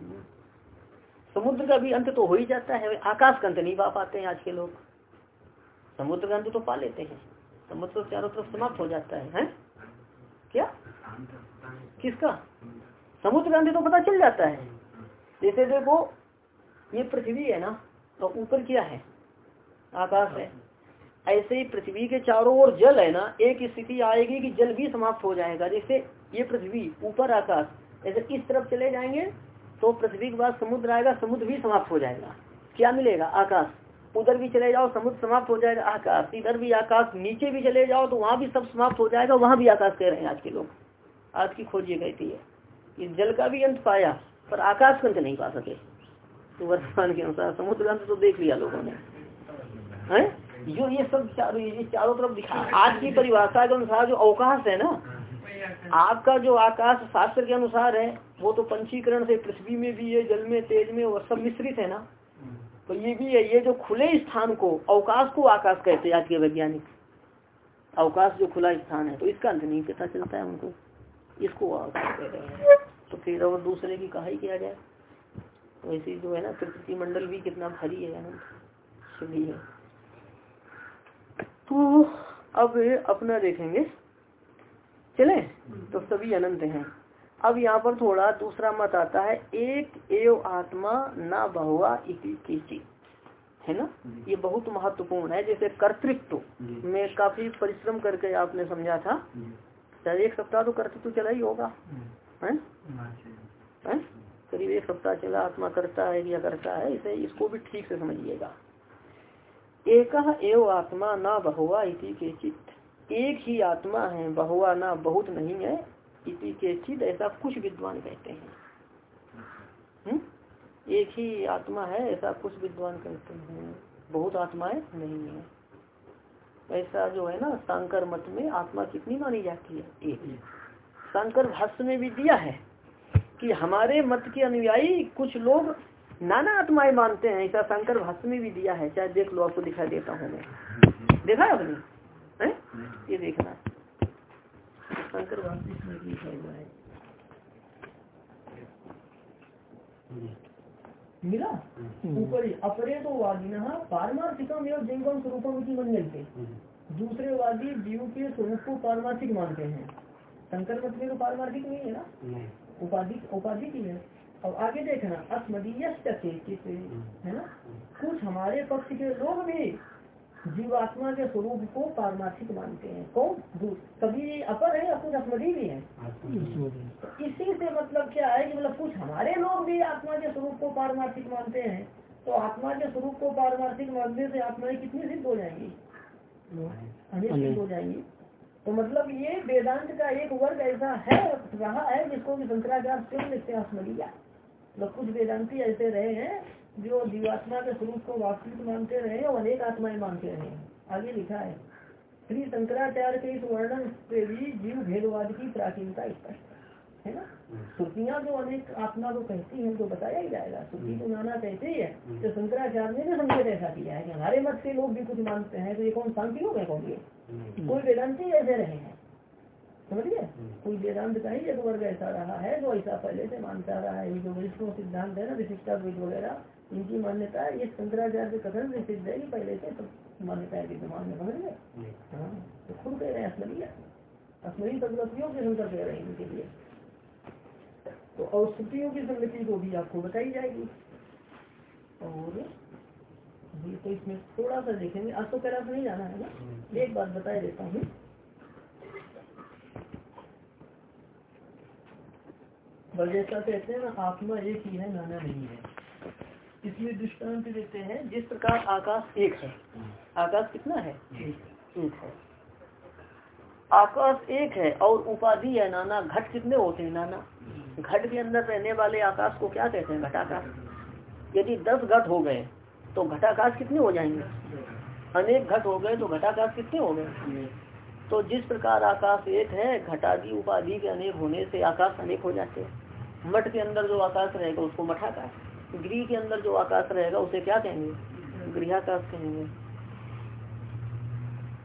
हम्म। समुद्र का भी अंत तो हो ही जाता है। आकाश का अंत नहीं पा पाते हैं आज के लोग। समुद्र का अंत तो पा लेते हैं। समुद्र तो चारों तरफ़ समाप्त हो जाता है, है? क्या? किसका? समुद्र का अंत तो पता चल जाता है। जैसे देखो, ये पृथ्वी है ना तो ऊपर क्या है? आकाश है। ऐसे ही पृथ्वी के चारों ओर जल है ना, एक स्थिति आएगी कि जल भी समाप्त हो जाएगा। जैसे ये पृथ्वी, ऊपर आकाश, ऐसे इस तरफ़ चले जाएँगे तो पृथ्वी के बाद समुद्र आएगा, समुद्र भी समाप्त हो जाएगा। क्या मिलेगा? आकाश। उधर भी चले जाओ, समुद्र समाप्त हो जाएगा। आकाश। इधर भी आकाश, नीचे भी चले जाओ तो वहाँ भी सब समाप्त हो जाएगा, वहाँ भी आकाश कह रहे हैं आज के लोग। आज की खोज ये कहती है कि जल का भी अंत पाया। पर आकाश का अंत नहीं पा सके। तो वर्तमान के अनुसार समुद्र अंत तो देख लिया लोगों ने। है? जो ये सब चारों ये चारों तरफ़ दिखा आज की परिभाषा के अनुसार जो अवकाश है ना, आपका जो आकाश शास्त्र के अनुसार है, वो तो पंचीकरण से पृथ्वी में भी है, जल में, तेज में, और सब मिश्रित है ना। तो ये भी है, ये जो खुले स्थान को, अवकाश को आकाश कहते हैं आज के वैज्ञानिक। अवकाश जो खुला स्थान है तो इसका अंत नहीं पता चलता है उनको इसको अवकाश कहते हैं तो फिर और दूसरे की कहा ही किया जाए? तो ऐसी जो है ना प्रकृति मंडल भी कितना भारी है अनंत सभी है। तो अब अपना देखेंगे। चले? तो सभी अनंत हैं। अब यहाँ पर थोड़ा दूसरा मत आता है एक एव आत्मा न बहुआ इति है ना? ये बहुत महत्वपूर्ण है जैसे कर्तृत्व। में काफ़ी परिश्रम करके आपने समझा था। शायद एक सप्ताह तो कर्तृत्व चला ही होगा। है? करीब एक सप्ताह चला, आत्मा करता है या करता है, इसे, इसको भी ठीक से समझिएगा। एक एव आत्मा ना बहुआ इति के चित्त एक ही आत्मा है बहुआ ना बहुत नहीं है, इति के चित ऐसा कुछ विद्वान कहते हैं। हुँ? एक ही आत्मा है, ऐसा कुछ विद्वान कहते हैं। बहुत आत्माएँ नहीं है। ऐसा जो है ना शंकर मत में आत्मा कितनी मानी जाती है? एक। शंकर भाष्य में भी दिया है कि हमारे मत के अनुयायी कुछ लोग नाना आत्माएँ मानते हैं, ऐसा शंकर भाष्य में भी दिया है। चाहे देख लो, आपको दिखाई देता हूँ मैं। देखा है अपनी ये देखना। शंकर मिला? ऊपर अपरे तो पारमार्थिकम एवं की दूसरे वादी जीव के स्वरूप को पारमार्थिक मानते हैं। शंकर मत में तो पारमार्थिक नहीं है ना? उपाधि उपाधि की है और आगे देखना अस्मदीय है ना? कुछ हमारे पक्ष के लोग भी जीवात्मा के स्वरूप को पारमार्थिक मानते हैं। कौन? कभी अपर है या कुछ अस्मदी भी है? तो इसी से मतलब क्या है कि मतलब कुछ हमारे लोग भी आत्मा के स्वरूप को पारमार्थिक मानते हैं तो आत्मा के स्वरूप को पारमार्थिक मानने से आत्माएँ कितनी सिद्ध हो जाएँगी? सिद्ध हो जाएँगी। तो मतलब ये वेदांत का एक वर्ग ऐसा है, रहा है, जिसको कि शंकराचार्य स्वयं इतिहास में लिया। मतलब कुछ वेदांति ऐसे रहे हैं, जो जीवात्मा के स्वरूप को वास्तविक मानते रहे और अनेक आत्माएँ मानते रहे आगे लिखा है, श्री शंकराचार्य के इस वर्णन से भी जीव भेदवाद की प्राचीनता स्पष्ट है। ना? श्रुतियाँ जो अनेक आत्मा को कहती हैं तो बताया ही जाएगा। श्रुति को नाना कहते ही है। तो शंकराचार्य ने भी संकेत ऐसा किया है कि हमारे मत से लोग भी कुछ मानते हैं तो ये कौन शांति हो गए कौन ये? कोई वेदांति ऐसे रहे हैं। समझ गए? कोई वेदांत का ही एक वर्ग ऐसा रहा है जो ऐसा पहले से मानता रहा है। जो वैष्णव सिद्धांत है ना विशिष्टा वगैरह इनकी मान्यता है। ये शंकराचार्य के कथन से सिद्ध है कि पहले से सब मान्यता है विद्यमान में समझ गए? हाँ तो खुद कह रहे हैं असमरी असमरी के शंकर कह रहे हैं इनके लिए। तो और श्रुतियों की संगति को भी आपको बताई जाएगी। और ये तो इसमें थोड़ा सा देखेंगे। आज तो कैलाश नहीं जाना है ना? एक बात बता देता हूँ। जैसा कहते हैं ना आत्मा एक ही है नाना नहीं है। इसमें दृष्टांत देते हैं जिस प्रकार आकाश एक है। आकाश कितना है? एक है। आकाश एक है और उपाधि है नाना घट कितने होते हैं नाना? घट के अंदर रहने वाले आकाश को क्या कहते हैं? घटाकाश। यदि दस घट हो गए तो घटाकाश कितने हो जाएँगे? अनेक घट हो गए तो घटाकाश कितने हो गए? तो जिस प्रकार आकाश एक है, घटादी उपाधि के अनेक होने से आकाश अनेक हो जाते हैं। मठ के अंदर जो आकाश रहेगा, उसको मठाकाश। गृह के अंदर जो आकाश रहेगा, उसे क्या कहेंगे? गृहाकाश कहेंगे।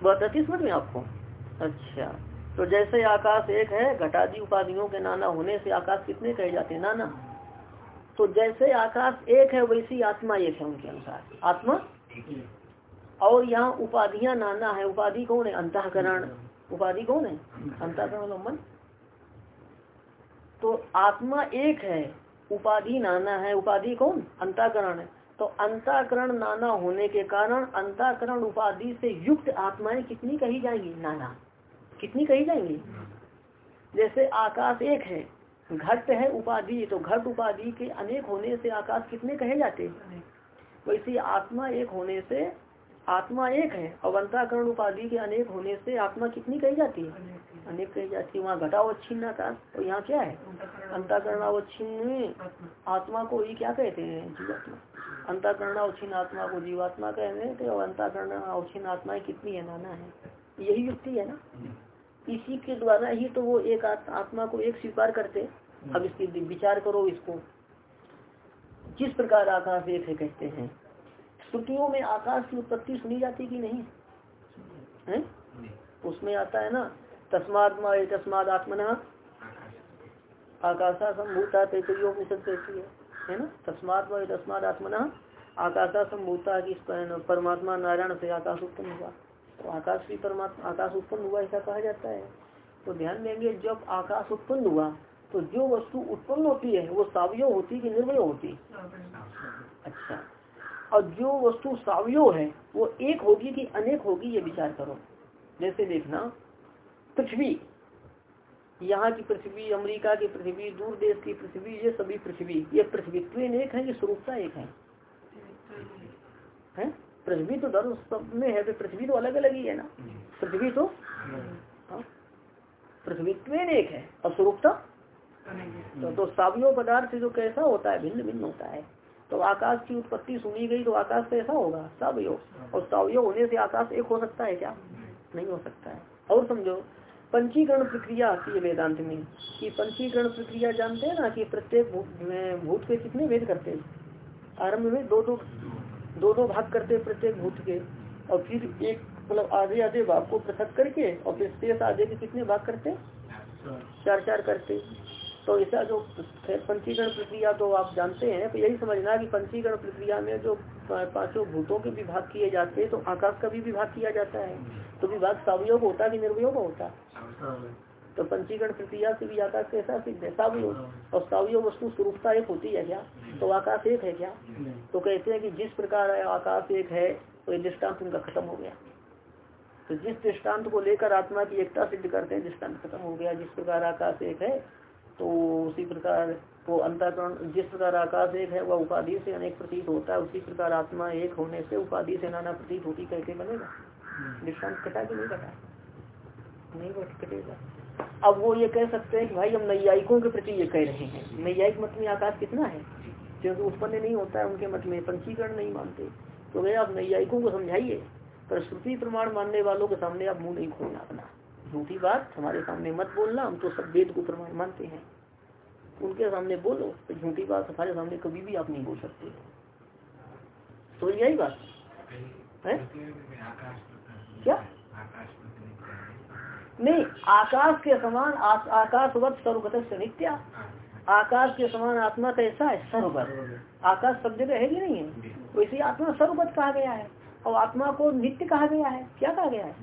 बात आती समझ में आपको। अच्छा। तो जैसे आकाश एक है, घटादी उपाधियों के नाना होने से आकाश कितने कहे जाते हैं, नाना? तो जैसे आकाश एक है, वैसी आत्मा एक है उनके अनुसार। आत्मा? और यहाँ उपाधियाँ नाना है। उपाधि कौन है? अंतकरण। उपाधि कौन है? अंतकरण मन तो आत्मा एक है, उपाधि नाना है। उपाधि कौन? अंताकरण है। तो अंताकरण नाना होने के कारण अंताकरण उपाधि से युक्त आत्माएँ कितनी कही जाएँगी? नाना। कितनी कही जाएँगी? जैसे आकाश एक है, घट है उपाधि तो घट उपाधि के अनेक होने से आकाश कितने कहे जाते वैसे आत्मा एक होने से आत्मा एक है, और अंताकरण उपाधि के अनेक होने से आत्मा कितनी कही जाती है? अनेक कही जाती है। वहाँ घटावच्छिन्न आकाश और यहाँ क्या है? अंताकरण अवच्छिन्न आत्मा को ही क्या कहते हैं? जीवात्मा। अंताकरण अवच्छिन्न आत्मा को जीवात्मा कहते थे और अंताकरण अवच्छिन्न आत्माएँ कितनी है? नाना है। यही युक्ति है ना? इसी के द्वारा ही तो वो एक आत्मा को एक स्वीकार करते। अब इसकी विचार करो इसको। किस प्रकार आकाश एक है कहते हैं। श्रुतियों में आकाश की उत्पत्ति सुनी जाती कि नहीं? है? उसमें आता है ना तस्मात्मा तस्माद आत्मना। आकाशा संभूता तैतरीयोपनिषद कहती है। है ना? तस्मात्मा तस्माद आत्मना। आकाशा सम्भूता की परमात्मा नारायण से आकाश उत्पन्न हुआ। तो आकाश भी परमात्मा, आकाश उत्पन्न हुआ ऐसा कहा जाता है। तो ध्यान देंगे जब आकाश उत्पन्न हुआ तो जो वस्तु उत्पन्न होती है, वो सावय होती कि निर्वय होती? अच्छा। और जो वस्तु सावयो है, वो एक होगी कि अनेक होगी, ये विचार करो। जैसे देखना, पृथ्वी। यहाँ की पृथ्वी, अमेरिका की पृथ्वी, दूर देश की पृथ्वी, ये सभी पृथ्वी, ये पृथ्वी एक है, ये स्वरूपता एक है। है? पृथ्वी तो दर सब में है तो पृथ्वी तो अलग अलग ही है ना। पृथ्वी तो हाँ पृथ्वी एक है और स्वरूपता तो, तो सावियो पदार्थ जो कैसा होता है भिन्न भिन्न होता है। तो आकाश की उत्पत्ति सुनी गई तो आकाश कैसा होगा सवयोग और सवयोग होने से आकाश एक हो सकता है क्या? नहीं हो सकता है। और समझो पंचीकरण प्रक्रिया आती है वेदांत में कि पंचीकरण प्रक्रिया जानते हैं ना कि प्रत्येक भूत के कितने वेद करते हैं। आरंभ में दो दो दो दो भाग करते हैं प्रत्येक भूत के। और फिर एक मतलब आधे आधे भाग को पृथक करके और फिर शेष आधे के कितने भाग करते चार चार करते तो ऐसा जो पंचीकरण प्रक्रिया तो आप जानते हैं तो यही समझना कि पंचीकरण प्रक्रिया में जो पाँचों भूतों के विभाग किए जाते हैं तो आकाश का भी विभाग किया जाता है। तो विभाग सावयोग होता है कि निर्वयोग होता तो पंचीकरण प्रक्रिया से भी आकाश कैसा सिद्ध है सावयोग और सावयोग वस्तु स्वरूपता एक होती है क्या? तो आकाश एक है क्या? तो कहते हैं कि जिस प्रकार आकाश एक है तो दृष्टांत उनका खत्म हो गया। तो जिस दृष्टांत को लेकर आत्मा की एकता सिद्ध करते हैं दृष्टांत खत्म हो गया। जिस प्रकार आकाश एक है तो उसी प्रकार वो अंतकरण, जिस प्रकार आकाश एक है, वह उपाधि से अनेक प्रतीत होता है। उसी प्रकार आत्मा एक होने से उपाधि से नाना प्रतीत होती कैसे बनेगा। दृष्टांत कटा कि नहीं कटा? नहीं कटेगा। अब वो ये कह सकते हैं कि भाई हम नैयायिकों के प्रति ये कह रहे हैं। नैयायिक मत में आकाश कितना है? क्योंकि उत्पन्न नहीं होता है उनके मत में पंचीकरण नहीं मानते। तो भैया आप नैयायिकों को समझाइए। पर श्रुति प्रमाण मानने वालों के सामने आप मुँह नहीं खोलना अपना। झूठी बात हमारे सामने मत बोलना हम तो सब वेद को प्रमाण मानते हैं। उनके सामने बोलो तो झूठी बात हमारे सामने कभी भी आप नहीं बोल सकते। तो यही बात है। क्या? नहीं आकाश के समान आकाशवत सर्वगत से नित्या। आकाश के समान आत्मा कैसा है सर्वगत। आकाश सब जगह है कि नहीं है? वैसे आत्मा सर्वगत कहा गया है। और आत्मा को नित्य कहा गया है। क्या कहा गया है?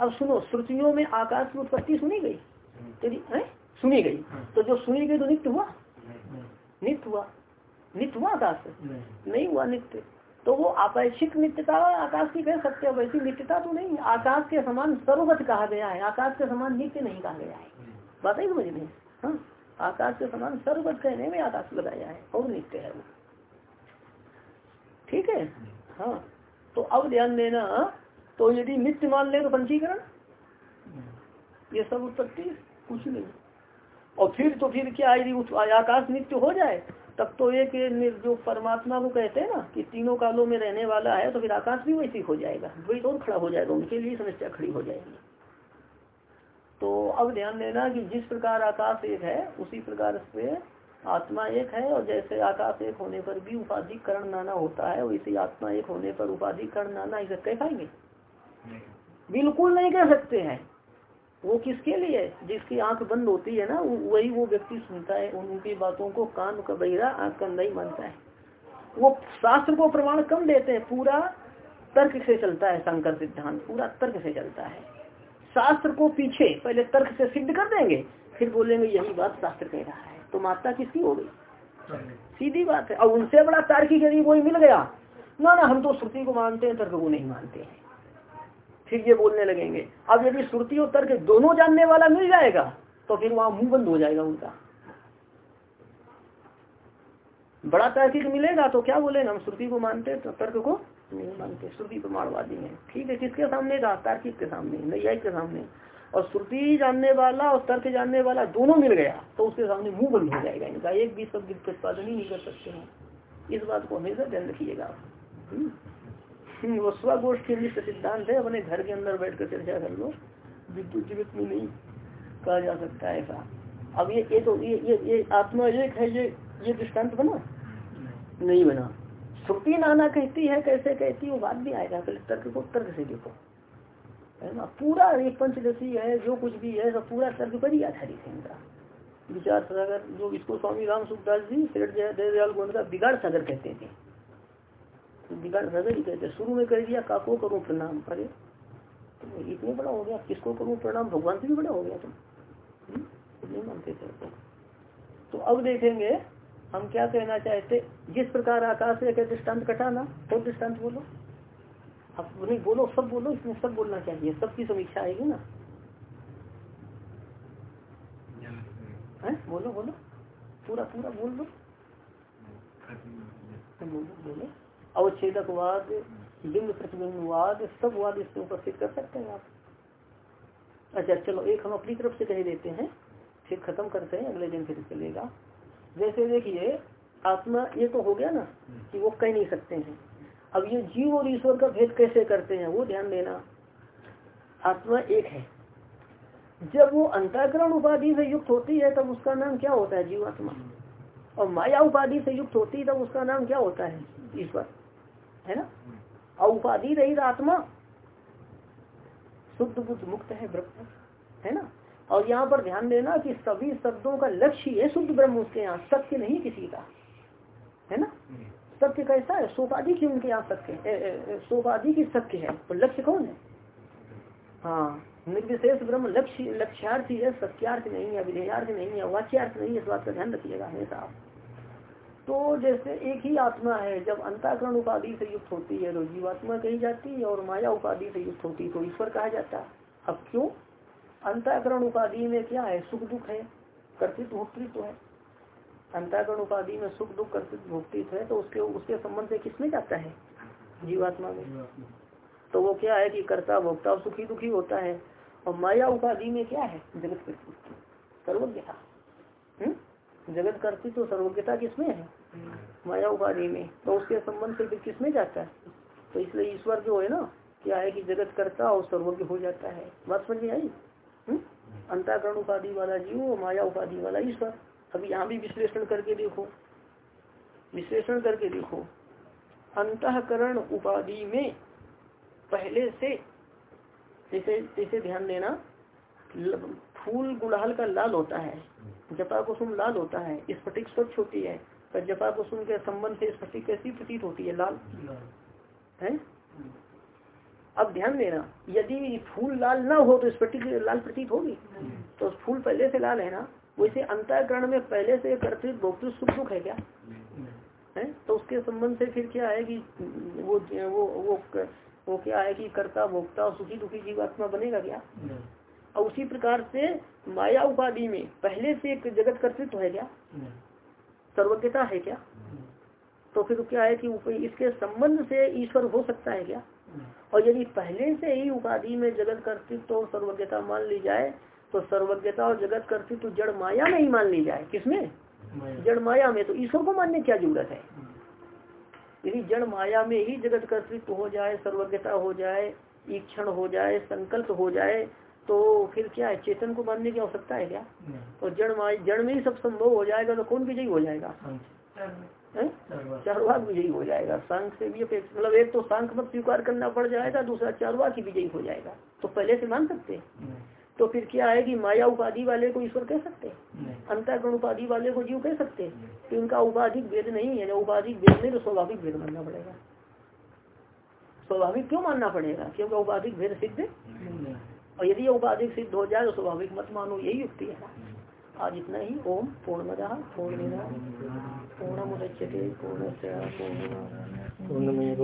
अब सुनो श्रुतियों में आकाश की उत्पत्ति सुनी गई? है? सुनी गई। तो जो सुनी गई तो नित्य हुआ? नित्य हुआ। नित्य हुआ आकाश नहीं हुआ नित्य। तो वो अपेक्षित नित्यता आकाश की कह सकते हैं वैसी नित्यता तो नहीं, आकाश के समान सर्वगत कहा गया है, आकाश के समान नित्य नहीं कहा गया है। बात ही समझ हाँ आकाश के समान सर्वगत कहने में आकाश लगाया है, और नित्य है वो। ठीक है? हाँ तो अब ध्यान देना तो यदि नित्य मान ले तो पंचीकरण? ये सब उत्पत्ति कुछ नहीं। और फिर तो फिर क्या, यदि आकाश नित्य हो जाए तब तो एक जो परमात्मा को कहते हैं ना कि तीनों कालों में रहने वाला है तो फिर आकाश भी वैसे हो जाएगा। द्वैत और खड़ा हो जाएगा उनके लिए समस्या खड़ी हो जाएगी। तो अब ध्यान देना कि जिस प्रकार आकाश एक है उसी प्रकार से आत्मा एक है और जैसे आकाश एक होने पर भी उपाधिकरण नाना होता है वैसे आत्मा एक होने पर उपाधिकरण नाना इसे कह पाएँगे? बिल्कुल नहीं कह सकते हैं। वो किसके लिए जिसकी आँख बंद होती है ना वही वो व्यक्ति सुनता है उनकी बातों को कान का बहिरा, आँख का नहीं मानता है। वो शास्त्र को प्रमाण कम देते हैं, पूरा तर्क से चलता है शंकर सिद्धांत, पूरा तर्क से चलता है। शास्त्र को पीछे, पहले तर्क से सिद्ध कर देंगे, फिर बोलेंगे, यही बात शास्त्र कह रहा है। तो माता किसकी हो गई? सीधी बात है। और उनसे बड़ा तार्किक यदि कोई मिल गया, ना ना, हम तो श्रुति को मानते हैं, तर्क को नहीं मानते हैं। फिर ये बोलने लगेंगे। अब यदि श्रुति और तर्क दोनों जानने वाला मिल जाएगा तो फिर वहाँ मुँह बंद हो जाएगा उनका। बड़ा तार्किक मिलेगा तो क्या बोलेगा हम श्रुति को मानते तो तर्क को नहीं मानते। श्रुति प्रमाणवादी है। ठीक है, किसके सामने? कहा तार्किक के सामने, नैयायिक के सामने। और श्रुति जानने वाला और तर्क जानने वाला दोनों मिल गया तो उसके सामने मुँह बंद हो जाएगा इनका। एक भी शब्द प्रतिपादन ही नहीं कर सकते हैं। इस बात को हमेशा ध्यान रखिएगा हम्म। हम्म, वो स्वगोष्ठ के निष्ठ सिद्धांत है अपने घर के अंदर बैठ कर चर्चा कर लो। विद्युत जीवित में नहीं कहा जा सकता है ऐसा। अब ये ये तो ये ये, ये आत्मा एक है ये ये दृष्टांत बना? नहीं बना। श्रुति नाना कहती है कैसे कहती वो बात भी आएगा। पहले तर्क को तर्क से देखो। है ना? पूरा एक पंचदशी है जो कुछ भी है सब पूरा तर्क पर ही आधारित है इनका। विचार सागर जो इसको स्वामी राम सुखदास जी दयाल गोविंद का बिगाड़ सागर कहते थे। बिगाड़ सागर ही कहते शुरू में कर दिया काको करो प्रणाम? अरे तो इतने बड़ा हो गया किसको करूँ प्रणाम? भगवान से भी बड़ा हो गया तुम। हम्म? नहीं मानते थे तो, तो अब देखेंगे हम क्या कहना चाहते जिस प्रकार आकाश से एक दृष्टांत कटाना तो दृष्टांत बोलो? अब नहीं बोलो सब बोलो इसमें सब बोलना चाहिए सबकी समीक्षा आएगी ना। है बोलो बोलो। पूरा पूरा बोल दो। बोलो बोलो। अवच्छेदकवाद बिंब प्रतिबिंबवाद सब वाद इसमें उपस्थित कर सकते हैं आप। अच्छा चलो, एक हम अपनी तरफ़ से कह देते हैं, फिर खत्म करते हैं, अगले दिन फिर चलेगा जैसे देखिए, आत्मा, ये तो हो गया ना, कि वो कह नहीं सकते हैं। अब ये जीव और ईश्वर का भेद कैसे करते हैं, वो ध्यान देना। आत्मा एक है। जब वो अंताकरण उपाधि से युक्त होती है, तब उसका नाम क्या होता है, जीवात्मा? और माया उपाधि से युक्त होती है, तब उसका नाम क्या होता है, ईश्वर? है ना? और उपाधि रहित आत्मा। शुद्ध बुद्ध मुक्त है, ब्रह्म है ना? और यहाँ पर ध्यान देना कि सभी शब्दों का लक्ष्य है शुद्ध ब्रह्म उसके यहाँ, सत्य नहीं किसी का। है ना? सत्य कैसा है? सोपाधि की उनके यहाँ सत्य सोपाधि की सत्य है। तो लक्ष्य कौन है? हाँ निर्विशेष ब्रह्म लक्ष्य, लक्ष्यार्थ है, सत्यार्थ नहीं है विधेयार्थ नहीं है, वाच्यार्थ नहीं है, इस बात का ध्यान रखिएगा हमेशा आप। तो जैसे एक ही आत्मा है, जब अंताकरण उपाधि से युक्त होती है तो जीवात्मा कही जाती है और माया उपाधि से युक्त होती है तो ईश्वर कहा जाता है। अब क्यों? अंताकरण उपाधि में क्या है? सुख दुख है, कर्तृत्व भोक्तृत्व है। अंताकरण उपाधि में सुख दुख, कर्तृत्व भोक्तृत्व है तो उसके उसके संबंध से किसमें जाता है? जीवात्मा में। तो वो क्या है कि कर्ता, भोक्ता सुखी दुखी होता है। और माया उपाधि में क्या है? जगत कर्तृत्व। सर्वज्ञता। हम्म? जगत कर्तृत्व सर्वज्ञता किसमें है? माया उपाधि में। तो उसके संबंध से फिर किसमें जाता है? तो इसलिए ईश्वर जो है ना, क्या है कि जगत करता और सर्वज्ञ हो जाता है। बात समझ में आई? अंताकरण उपाधि वाला जीव माया उपाधि वाला ईश्वर। अब यहाँ भी विश्लेषण करके देखो। विश्लेषण करके देखो। अंतकरण उपाधि में पहले से, जैसे जैसे ध्यान देना फूल गुड़हल का लाल होता है। जपा कुसुम लाल होता है। स्फटिक स्वच्छ होती है। पर जपा कुसुम के संबंध से स्फटिक कैसी प्रतीत होती है, लाल। है? अब ध्यान देना, यदि फूल लाल ना हो तो स्फटिक लाल प्रतीत होगी। तो फूल पहले से लाल है ना वैसे अंतःकरण में पहले से कर्तृत्व भोक्तृ सुख दुख है क्या? है? तो उसके संबंध से फिर क्या है कि वो वो वो वो क्या है कि कर्ता, भोक्ता और सुखी दुखी जीवात्मा बनेगा क्या? और उसी प्रकार से माया उपाधि में पहले से एक जगत कर्तृत्व है क्या? सर्वज्ञता है क्या? तो फिर क्या है कि इसके संबंध से ईश्वर हो सकता है क्या? और यदि पहले से ही उपाधि में जगत कर्तृत्व और सर्वज्ञता मान ली जाए तो सर्वज्ञता और जगत करती तो जड़ माया में ही मान ली जाए। किसमें? जड़ माया में। तो ईश्वर को मानने क्या ज़रूरत है? यदि जड़ माया में ही जगत कर्तृत्व हो जाए सर्वज्ञता हो जाए ईक्षण हो जाए संकल्प हो जाए तो फिर क्या है चेतन को मानने की आवश्यकता है क्या? और जड़ माया जड़ में ही सब संभव हो जाएगा तो कौन विजयी हो जाएगा? हैं? चारवाक। विजयी हो जाएगा। सांख से भी अपेक्षा मतलब एक तो सांख मत स्वीकार करना पड़ जाएगा दूसरा चारवाक ही विजयी हो जाएगा। तो पहले से मान सकते हैं। तो फिर क्या है कि माया उपाधि वाले को ईश्वर कह सकते हैं? अंतःकरण उपाधि वाले को जीव कह सकते हैं? तो इनका उपाधिक भेद नहीं है। जब उपाधिक भेद नहीं तो स्वाभाविक भेद मानना पड़ेगा। स्वाभाविक क्यों मानना पड़ेगा? क्योंकि उपाधिक भेद सिद्ध और यदि ये उपाधिक सिद्ध हो जाए तो स्वाभाविक मत मानो, यही युक्ति है। आज इतना ही, ओम पूर्णमदा पूर्णिमा पूर्णमुदच्यते, पूर्णस्य पूर्णमेव